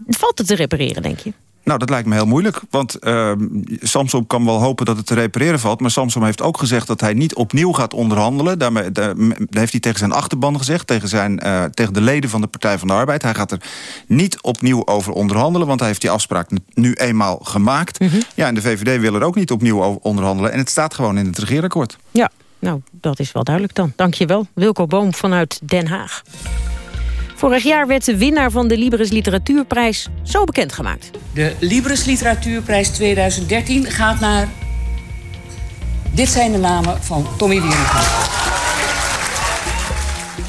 Valt het te repareren, denk je? Nou, dat lijkt me heel moeilijk. Want uh, Samsom kan wel hopen dat het te repareren valt. Maar Samsom heeft ook gezegd dat hij niet opnieuw gaat onderhandelen. Daarmee, daar, heeft hij tegen zijn achterban gezegd. Tegen, zijn, uh, tegen de leden van de Partij van de Arbeid. Hij gaat er niet opnieuw over onderhandelen. Want hij heeft die afspraak nu eenmaal gemaakt. Mm -hmm. Ja, en de VVD wil er ook niet opnieuw over onderhandelen. En het staat gewoon in het regeerakkoord. Ja, nou, dat is wel duidelijk dan. Dank je wel. Wilco Boom vanuit Den Haag. Vorig jaar werd de winnaar van de Libris Literatuurprijs zo bekendgemaakt. De Libris Literatuurprijs 2013 gaat naar... Dit zijn de namen van Tommy Wieringa.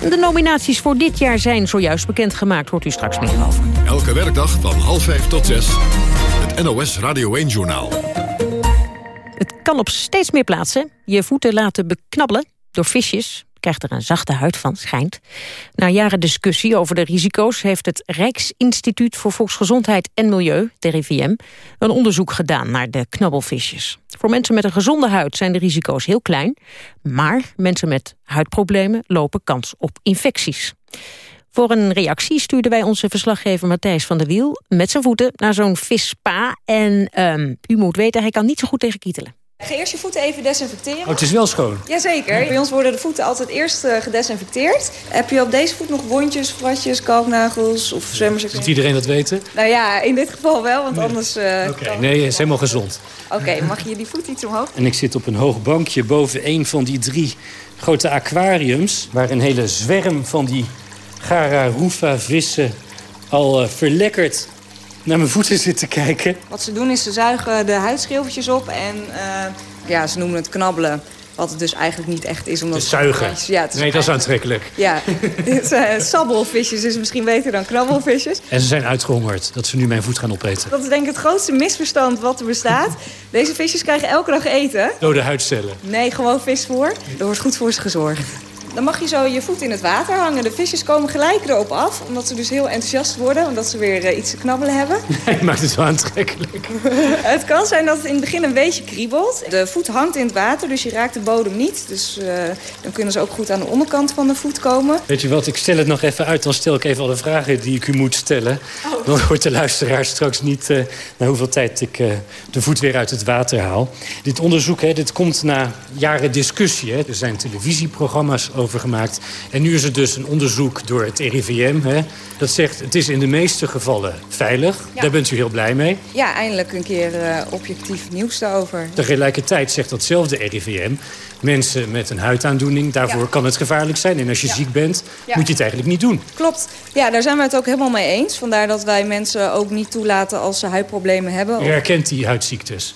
De nominaties voor dit jaar zijn zojuist bekendgemaakt. Hoort u straks meer over. Elke werkdag van half vijf tot zes. Het NOS Radio 1-journaal. Het kan op steeds meer plaatsen je voeten laten beknabbelen door visjes krijgt er een zachte huid van, schijnt. Na jaren discussie over de risico's... heeft het Rijksinstituut voor Volksgezondheid en Milieu, de RIVM... een onderzoek gedaan naar de knabbelvisjes. Voor mensen met een gezonde huid zijn de risico's heel klein... maar mensen met huidproblemen lopen kans op infecties. Voor een reactie stuurden wij onze verslaggever Matthijs van der Wiel... met zijn voeten naar zo'n visspa. En um, u moet weten, hij kan niet zo goed tegen kietelen. Ga eerst je voeten even desinfecteren. Oh, het is wel schoon? Jazeker. Bij ons worden de voeten altijd eerst uh, gedesinfecteerd. Heb je op deze voet nog wondjes, fratjes, kalknagels of zwemmers? Moet iedereen dat weten? Nou ja, in dit geval wel, want nee. anders... Uh, Oké, okay. nee, het is helemaal gezond. Oké, okay, mag je die voet iets omhoog? En ik zit op een hoog bankje boven een van die drie grote aquariums... waar een hele zwerm van die Gararufa-vissen al uh, verlekkerd naar mijn voeten zitten kijken. Wat ze doen is ze zuigen de huidschilfertjes op en uh, ja, ze noemen het knabbelen. Wat het dus eigenlijk niet echt is. Omdat het zuigen? Ja, het is nee, dat is aantrekkelijk. Ja, uh, sabbelvisjes is misschien beter dan knabbelvisjes. En ze zijn uitgehongerd, dat ze nu mijn voet gaan opeten. Dat is denk ik het grootste misverstand wat er bestaat. Deze visjes krijgen elke dag eten. Dode huidcellen? Nee, gewoon visvoer. Er wordt goed voor ze gezorgd. Dan mag je zo je voet in het water hangen. De visjes komen gelijk erop af, omdat ze dus heel enthousiast worden. Omdat ze weer uh, iets te knabbelen hebben. Nee, maakt het wel aantrekkelijk. het kan zijn dat het in het begin een beetje kriebelt. De voet hangt in het water, dus je raakt de bodem niet. Dus uh, dan kunnen ze ook goed aan de onderkant van de voet komen. Weet je wat, ik stel het nog even uit. Dan stel ik even alle vragen die ik u moet stellen. Oh. Dan hoort de luisteraar straks niet uh, na hoeveel tijd ik de voet weer uit het water haal. Dit onderzoek, hè, dit komt na jaren discussie. Hè. Er zijn televisieprogramma's over over gemaakt. En nu is er dus een onderzoek door het RIVM. Hè, dat zegt het is in de meeste gevallen veilig. Ja. Daar bent u heel blij mee. Ja, eindelijk een keer eh, objectief nieuws daarover. Tegelijkertijd zegt datzelfde RIVM... mensen met een huidaandoening, daarvoor Ja. kan het gevaarlijk zijn. En als je Ja. ziek bent, moet je het eigenlijk niet doen. Klopt. Ja, daar zijn we het ook helemaal mee eens. Vandaar dat wij mensen ook niet toelaten als ze huidproblemen hebben. Je herkent die huidziektes.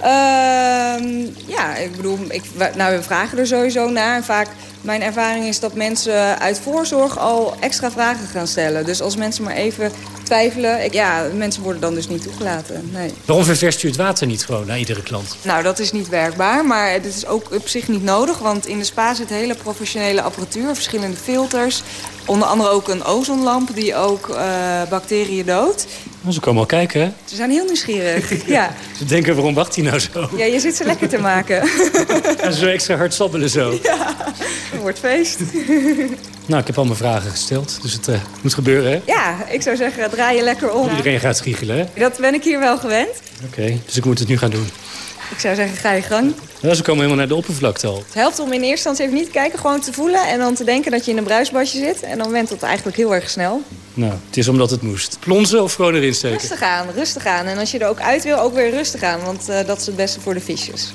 Ehm, ja, ik bedoel, ik, nou, we vragen er sowieso naar. En vaak, mijn ervaring is dat mensen uit voorzorg al extra vragen gaan stellen. Dus als mensen maar even twijfelen, ik, ja, mensen worden dan dus niet toegelaten. Nee. Waarom ververst u het water niet gewoon naar iedere klant? Nou, dat is niet werkbaar, maar het is ook op zich niet nodig. Want in de spa zit hele professionele apparatuur, verschillende filters. Onder andere ook een ozonlamp die ook eh, bacteriën doodt. Ze komen al kijken, hè? Ze zijn heel nieuwsgierig. ja. Ze denken, waarom wacht hij nou zo? ja, je zit ze lekker te maken. En zo extra hard sabbelen zo. Het wordt feest. Nou, ik heb al mijn vragen gesteld, dus het eh, moet gebeuren, hè? ja, ik zou zeggen, draai je lekker om. Iedereen gaat schiegelen, hè? Oké, Dat ben ik hier wel gewend. dus ik moet het nu gaan doen. Ik zou zeggen, ga je gang. Ja, ze komen helemaal naar de oppervlakte al. Het helpt om in eerste instantie even niet te kijken, gewoon te voelen... en dan te denken dat je in een bruisbadje zit. En dan went het eigenlijk heel erg snel. Nou, het is omdat het moest. Plonzen of gewoon erin steken? Rustig aan, rustig aan. En als je er ook uit wil, ook weer rustig aan. Want eh, dat is het beste voor de visjes.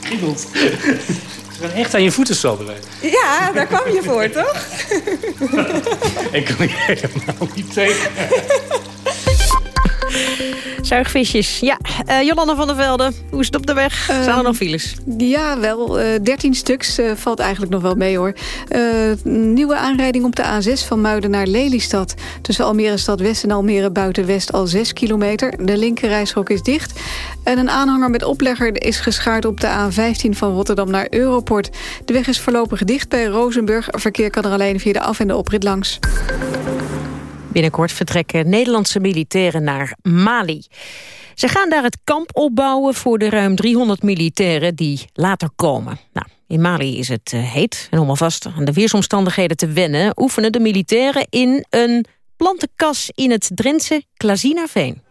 Kriebelt. Ze gaan echt aan je voeten sabbelen. Ja, daar kwam je voor, toch? Ik kan je helemaal niet tegen. Zuigvisjes. Ja, eh Jolanda van der Velde, hoe is het op de weg? Zijn er nog files? Ja, wel. eh 13 stuks eh, valt eigenlijk nog wel mee, hoor. Nieuwe aanrijding op de A6 van Muiden naar Lelystad. Tussen Almere Stad West en Almere Buitenwest al 6 kilometer. De linkerrijstrook is dicht. En een aanhanger met oplegger is geschaard op de A15 van Rotterdam naar Europort. De weg is voorlopig dicht bij Rozenburg. Verkeer kan er alleen via de af- en de oprit langs. Binnenkort vertrekken Nederlandse militairen naar Mali. Ze gaan daar het kamp opbouwen voor de ruim 300 militairen die later komen. Nou, in Mali is het eh, heet en om alvast aan de weersomstandigheden te wennen... oefenen de militairen in een plantenkas in het Drentse Klazinaveen.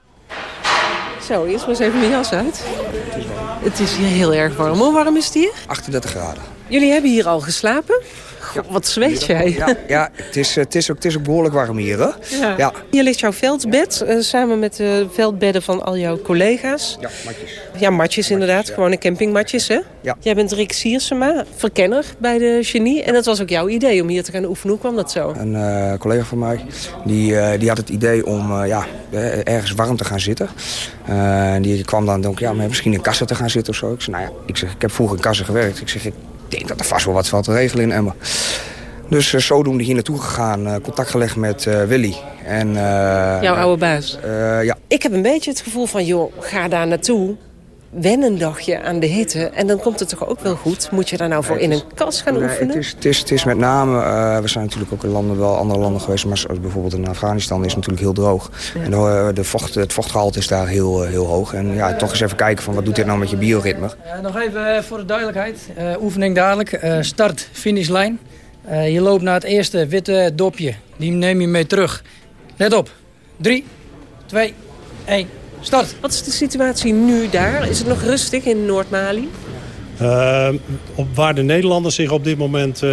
Zo, eerst maar eens even mijn jas uit. Het is hier heel erg warm. Hoe warm is het hier? 38 graden. Jullie hebben hier al geslapen? Wat zweet jij? Ja, ja het, is, het, is ook, het is ook behoorlijk warm hier. Hè? Ja. Ja. Hier ligt jouw veldbed, eh, samen met de veldbedden van al jouw collega's. Ja, matjes. Ja, matjes inderdaad, gewone campingmatjes hè? Ja. Jij bent Rick Siersema, verkenner bij de genie. En dat was ook jouw idee om hier te gaan oefenen. Hoe kwam dat zo? Een eh, collega van mij die, eh, die had het idee om ja, ergens warm te gaan zitten. En die kwam dan denk ja, maar misschien in kassen te gaan zitten of zo. Ik zei, nou ja, ik, zeg, ik heb vroeger in kassen gewerkt. Ik zeg, ik denk dat er vast wel wat valt te regelen in Emmen. Dus uh, zodoende hier naartoe gegaan, uh, contact gelegd met uh, Willy. En, uh, Jouw oude baas? ja. Ik heb een beetje het gevoel van, joh, ga daar naartoe. Wen een dagje aan de hitte. En dan komt het toch ook wel goed? Moet je daar nou voor in een kas gaan nee, oefenen? Het is, het, is, het is met name, uh, we zijn natuurlijk ook in landen, wel andere landen geweest. Maar zoals bijvoorbeeld in Afghanistan is het natuurlijk heel droog. Ja. En de, de vocht, het vochtgehalte is daar heel, heel hoog. En ja, toch eens even kijken van wat doet dit nou met je bioritme. Uh, nog even voor de duidelijkheid. Uh, oefening dadelijk. start, finishlijn. je loopt naar het eerste witte dopje. Die neem je mee terug. Let op. 3, 2, 1. Start. Wat is de situatie nu daar? Is het nog rustig in Noord-Mali? Uh, op waar de Nederlanders zich op dit moment uh,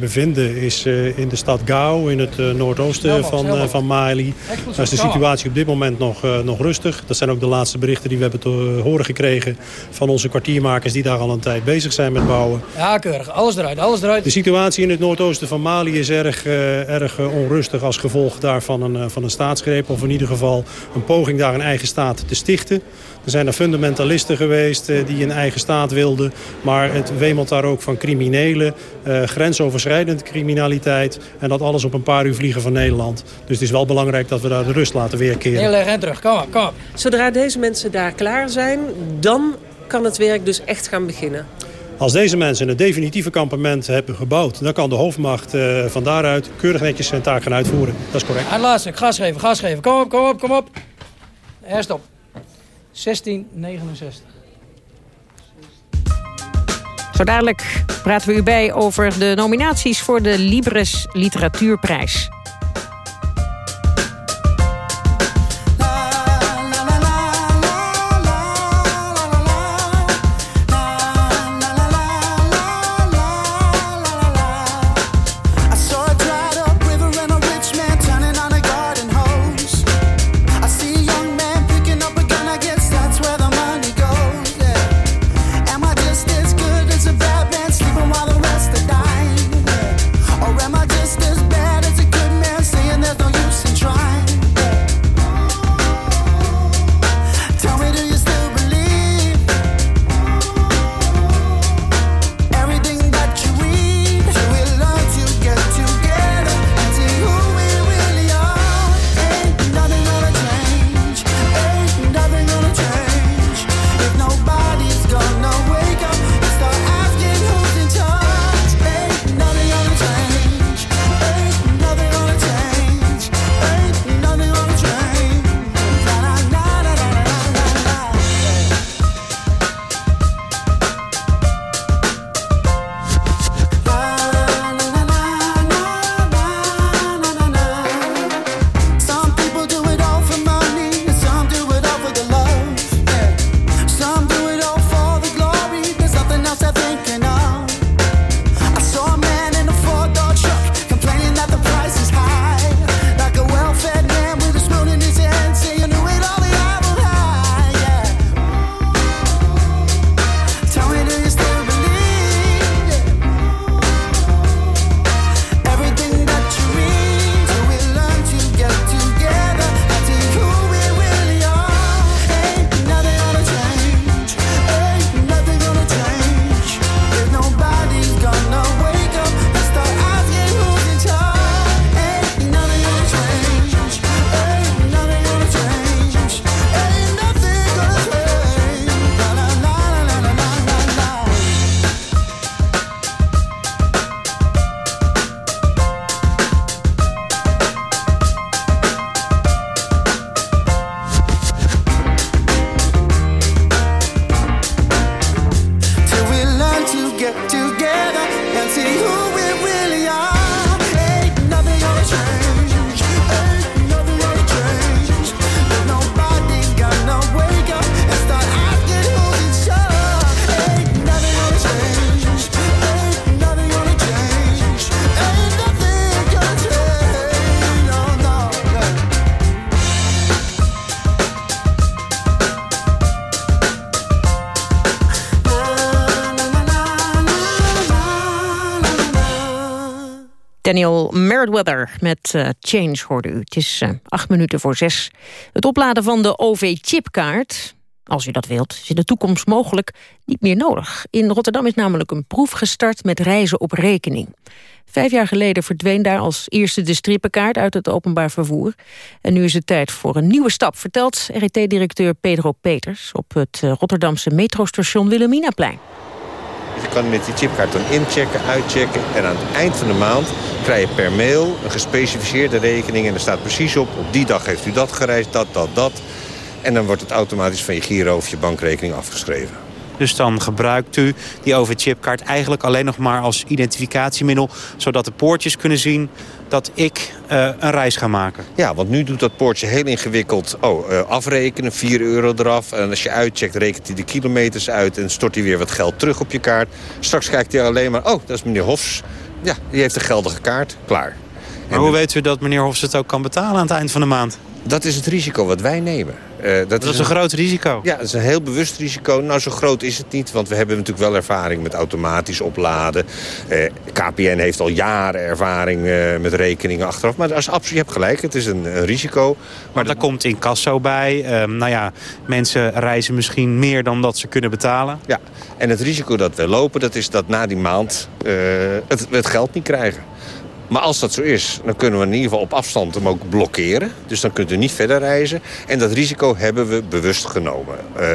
bevinden is uh, in de stad Gao in het noordoosten van, van Mali. Daar is de situatie op dit moment nog, nog rustig. Dat zijn ook de laatste berichten die we hebben te horen gekregen van onze kwartiermakers die daar al een tijd bezig zijn met bouwen. Ja, keurig. Alles eruit, alles eruit. De situatie in het noordoosten van Mali is erg, erg onrustig als gevolg daarvan een, van een staatsgreep. Of in ieder geval een poging daar een eigen staat te stichten. Er zijn er fundamentalisten geweest die een eigen staat wilden. Maar het wemelt daar ook van criminelen, uh, grensoverschrijdende criminaliteit. En dat alles op een paar uur vliegen van Nederland. Dus het is wel belangrijk dat we daar de rust laten weerkeren. Heel erg en terug, kom op, kom op. Zodra deze mensen daar klaar zijn, dan kan het werk dus echt gaan beginnen. Als deze mensen een definitieve kampement hebben gebouwd... dan kan de hoofdmacht uh, van daaruit keurig netjes zijn taak gaan uitvoeren. Dat is correct. En laatste, gas geven, gas geven. Kom op, kom op, kom op. En stop. 1669. Zo dadelijk praten we u bij over de nominaties voor de Libres Literatuurprijs. Daniel Merriweather met uh, Change hoorde u. Het is uh, acht minuten voor zes. Het opladen van de OV-chipkaart, als u dat wilt, is in de toekomst mogelijk niet meer nodig. In Rotterdam is namelijk een proef gestart met reizen op rekening. Vijf jaar geleden verdween daar als eerste de strippenkaart uit het openbaar vervoer. En nu is het tijd voor een nieuwe stap, vertelt RET-directeur Pedro Peters... op het uh, Rotterdamse metrostation Wilhelminaplein. Je kan met die chipkaart dan inchecken, uitchecken. En aan het eind van de maand krijg je per mail een gespecificeerde rekening. En er staat precies op, op die dag heeft u dat gereisd, dat, dat, dat. En dan wordt het automatisch van je giro of je bankrekening afgeschreven. Dus dan gebruikt u die OV-chipkaart eigenlijk alleen nog maar als identificatiemiddel... zodat de poortjes kunnen zien dat ik uh, een reis ga maken. Ja, want nu doet dat poortje heel ingewikkeld. Oh, uh, afrekenen, 4 euro eraf. En als je uitcheckt, rekent hij de kilometers uit... en stort hij weer wat geld terug op je kaart. Straks kijkt hij alleen maar, oh, dat is meneer Hofs. Ja, die heeft een geldige kaart. Klaar. Maar en hoe weet u dat meneer Hofs het ook kan betalen aan het eind van de maand? Dat is het risico wat wij nemen. Uh, dat, dat, is een, een groot risico. Ja, dat is een heel bewust risico. Nou, zo groot is het niet, want we hebben natuurlijk wel ervaring met automatisch opladen. Uh, KPN heeft al jaren ervaring uh, met rekeningen achteraf. Maar als absoluut, je hebt gelijk, het is een, een risico. Maar, maar daar komt incasso bij. Um, nou ja, mensen reizen misschien meer dan dat ze kunnen betalen. Ja, en het risico dat we lopen, dat is dat na die maand het, het geld niet krijgen. Maar als dat zo is, dan kunnen we in ieder geval op afstand hem ook blokkeren. Dus dan kunt u niet verder reizen. En dat risico hebben we bewust genomen. Uh,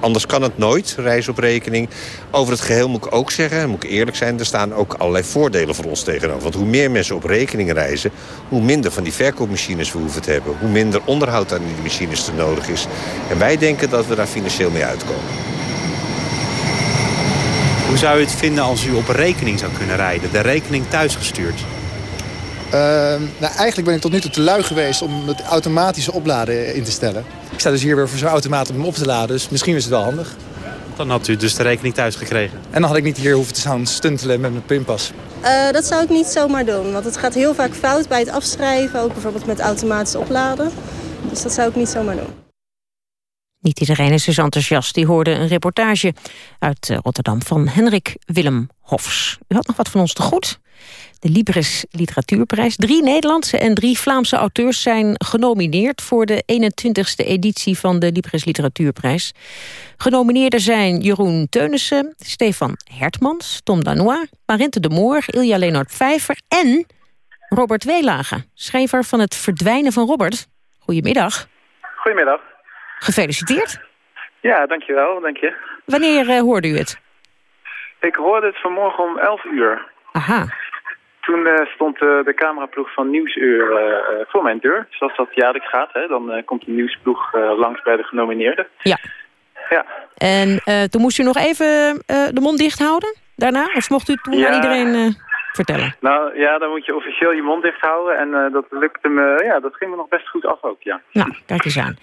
anders kan het nooit, reis op rekening. Over het geheel moet ik ook zeggen, moet ik eerlijk zijn... er staan ook allerlei voordelen voor ons tegenover. Want hoe meer mensen op rekening reizen... hoe minder van die verkoopmachines we hoeven te hebben. Hoe minder onderhoud aan die machines er nodig is. En wij denken dat we daar financieel mee uitkomen. Hoe zou u het vinden als u op rekening zou kunnen rijden? De rekening thuisgestuurd? Uh, nou, eigenlijk ben ik tot nu toe te lui geweest om het automatische opladen in te stellen. Ik sta dus hier weer voor zo'n automaat om hem op te laden, dus misschien is het wel handig. Dan had u dus de rekening thuis gekregen. En dan had ik niet hier hoeven te staan stuntelen met mijn pinpas. Uh, dat zou ik niet zomaar doen, want het gaat heel vaak fout bij het afschrijven. Ook bijvoorbeeld met automatisch opladen. Dus dat zou ik niet zomaar doen. Niet iedereen is dus enthousiast. Die hoorde een reportage uit Rotterdam van Henrik Willem Hofs. U had nog wat van ons te goed? de Libris Literatuurprijs. Drie Nederlandse en drie Vlaamse auteurs zijn genomineerd... voor de 21ste editie van de Libris Literatuurprijs. Genomineerden zijn Jeroen Teunissen, Stefan Hertmans... Tom Danois, Marinte de Moor, Ilja Leonard Vijver en Robert Weelagen... schrijver van Het Verdwijnen van Robert. Goedemiddag. Goedemiddag. Gefeliciteerd. Ja, dankjewel. Dank je. Wanneer uh, hoorde u het? Ik hoorde het vanmorgen om 11 uur. Aha. Toen uh, stond uh, de cameraploeg van Nieuwsuur voor mijn deur. Zoals dat jaarlijks gaat. Hè? Dan komt de nieuwsploeg langs bij de genomineerden. Ja. ja. En toen moest u nog even de mond dicht houden daarna? Of mocht u toen ja. aan iedereen vertellen? Nou ja, dan moet je officieel je mond dicht houden. En dat lukte me, ja, dat ging me nog best goed af ook, ja. Nou, kijk eens aan.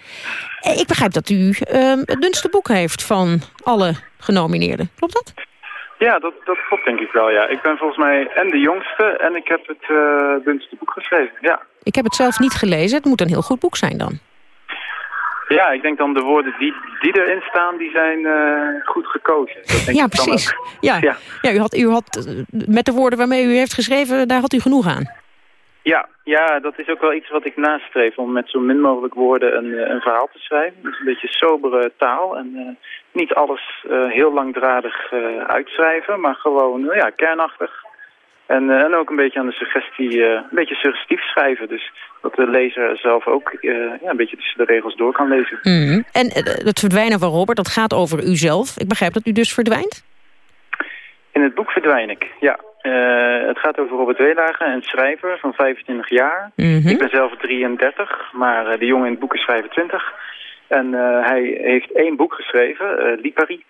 Ik begrijp dat u het dunste boek heeft van alle genomineerden. Klopt dat? Ja, dat, dat klopt denk ik wel, ja. Ik ben volgens mij en de jongste en ik heb het uh, dunste boek geschreven, ja. Ik heb het zelf niet gelezen. Het moet een heel goed boek zijn dan. Ja, ik denk dan de woorden die, die erin staan, die zijn uh, goed gekozen. Dat denk ja, ik precies. Ja. Ja. ja, u had, u had met de woorden waarmee u heeft geschreven, daar had u genoeg aan. Ja, ja, dat is ook wel iets wat ik nastreef, om met zo min mogelijk woorden een, een verhaal te schrijven. Dus een beetje sobere taal en uh, niet alles uh, heel langdradig uitschrijven, maar gewoon ja, kernachtig. En, en ook een beetje aan de suggestie, een beetje suggestief schrijven. Dus dat de lezer zelf ook ja, een beetje tussen de regels door kan lezen. Mm. En het verdwijnen van Robert, dat gaat over u zelf. Ik begrijp dat u dus verdwijnt? In het boek verdwijn ik, ja. Uh, het gaat over Robert Weelagen, een schrijver van 25 jaar. Mm -hmm. Ik ben zelf 33, maar uh, de jongen in het boek is 25. En uh, hij heeft één boek geschreven, Lipari.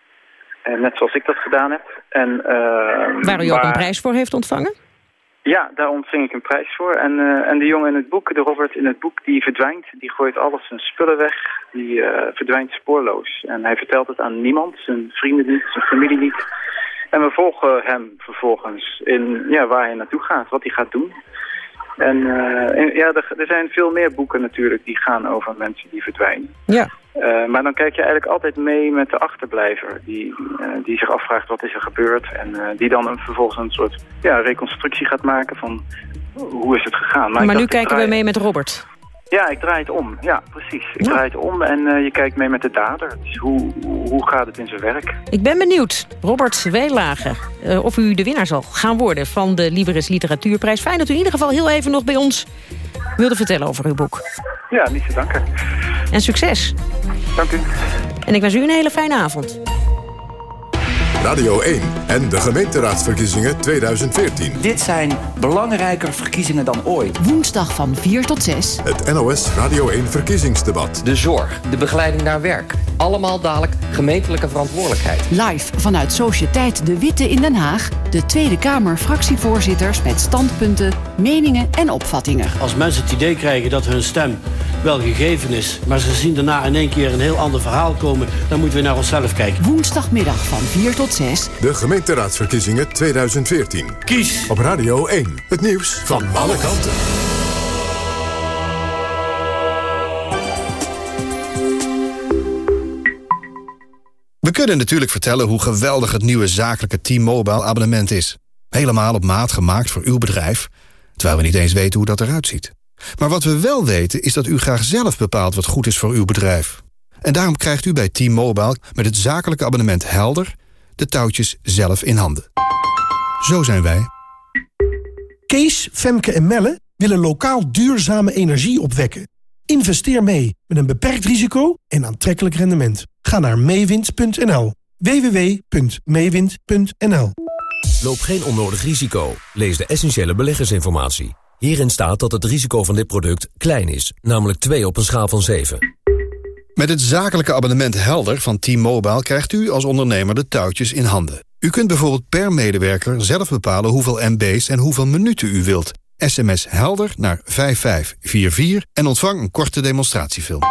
Net zoals ik dat gedaan heb. En, Waar u ook een prijs voor heeft ontvangen? Ja, daar ontving ik een prijs voor. En, en de jongen in het boek, de Robert in het boek, die verdwijnt. Die gooit alles zijn spullen weg. Die verdwijnt spoorloos. En hij vertelt het aan niemand, zijn vrienden niet, zijn familie niet. En we volgen hem vervolgens in ja, waar hij naartoe gaat, wat hij gaat doen. En, uh, en ja, er, er, zijn veel meer boeken natuurlijk die gaan over mensen die verdwijnen. Ja. Uh, maar dan kijk je eigenlijk altijd mee met de achterblijver. Die, uh, die zich afvraagt wat is er gebeurd. En die dan een, vervolgens een soort ja, reconstructie gaat maken van hoe is het gegaan. Maar, nu kijken draai- we mee met Robert. Ja, ik draai het om. Ja, precies. Ik draai het om en eh, je kijkt mee met de dader. Dus hoe, hoe gaat het in zijn werk? Ik ben benieuwd, Robert Weelager, eh, of u de winnaar zal gaan worden van de Liberis Literatuurprijs. Fijn dat u in ieder geval heel even nog bij ons wilde vertellen over uw boek. Ja, niet te danken. En succes. Dank u. En ik wens u een hele fijne avond. Radio 1 en de gemeenteraadsverkiezingen 2014. Dit zijn belangrijker verkiezingen dan ooit. Woensdag van 4 tot 6. Het NOS Radio 1 verkiezingsdebat. De zorg, de begeleiding naar werk. Allemaal dadelijk gemeentelijke verantwoordelijkheid. Live vanuit Sociëteit De Witte in Den Haag. De Tweede Kamer fractievoorzitters met standpunten, meningen en opvattingen. Als mensen het idee krijgen dat hun stem wel gegeven is... maar ze zien daarna in één keer een heel ander verhaal komen... dan moeten we naar onszelf kijken. Woensdagmiddag van 4 tot 6. De gemeenteraadsverkiezingen 2014. Kies op Radio 1. Het nieuws van alle kanten. We kunnen natuurlijk vertellen hoe geweldig het nieuwe zakelijke T-Mobile abonnement is. Helemaal op maat gemaakt voor uw bedrijf, terwijl we niet eens weten hoe dat eruit ziet. Maar wat we wel weten is dat u graag zelf bepaalt wat goed is voor uw bedrijf. En daarom krijgt u bij T-Mobile met het zakelijke abonnement Helder de touwtjes zelf in handen. Zo zijn wij. Kees, Femke en Melle willen lokaal duurzame energie opwekken. Investeer mee met een beperkt risico en aantrekkelijk rendement. Ga naar meewind.nl. www.meewind.nl Loop geen onnodig risico. Lees de essentiële beleggersinformatie. Hierin staat dat het risico van dit product klein is, namelijk 2 op een schaal van 7. Met het zakelijke abonnement Helder van T-Mobile krijgt u als ondernemer de touwtjes in handen. U kunt bijvoorbeeld per medewerker zelf bepalen hoeveel MB's en hoeveel minuten u wilt. SMS Helder naar 5544 en ontvang een korte demonstratiefilm.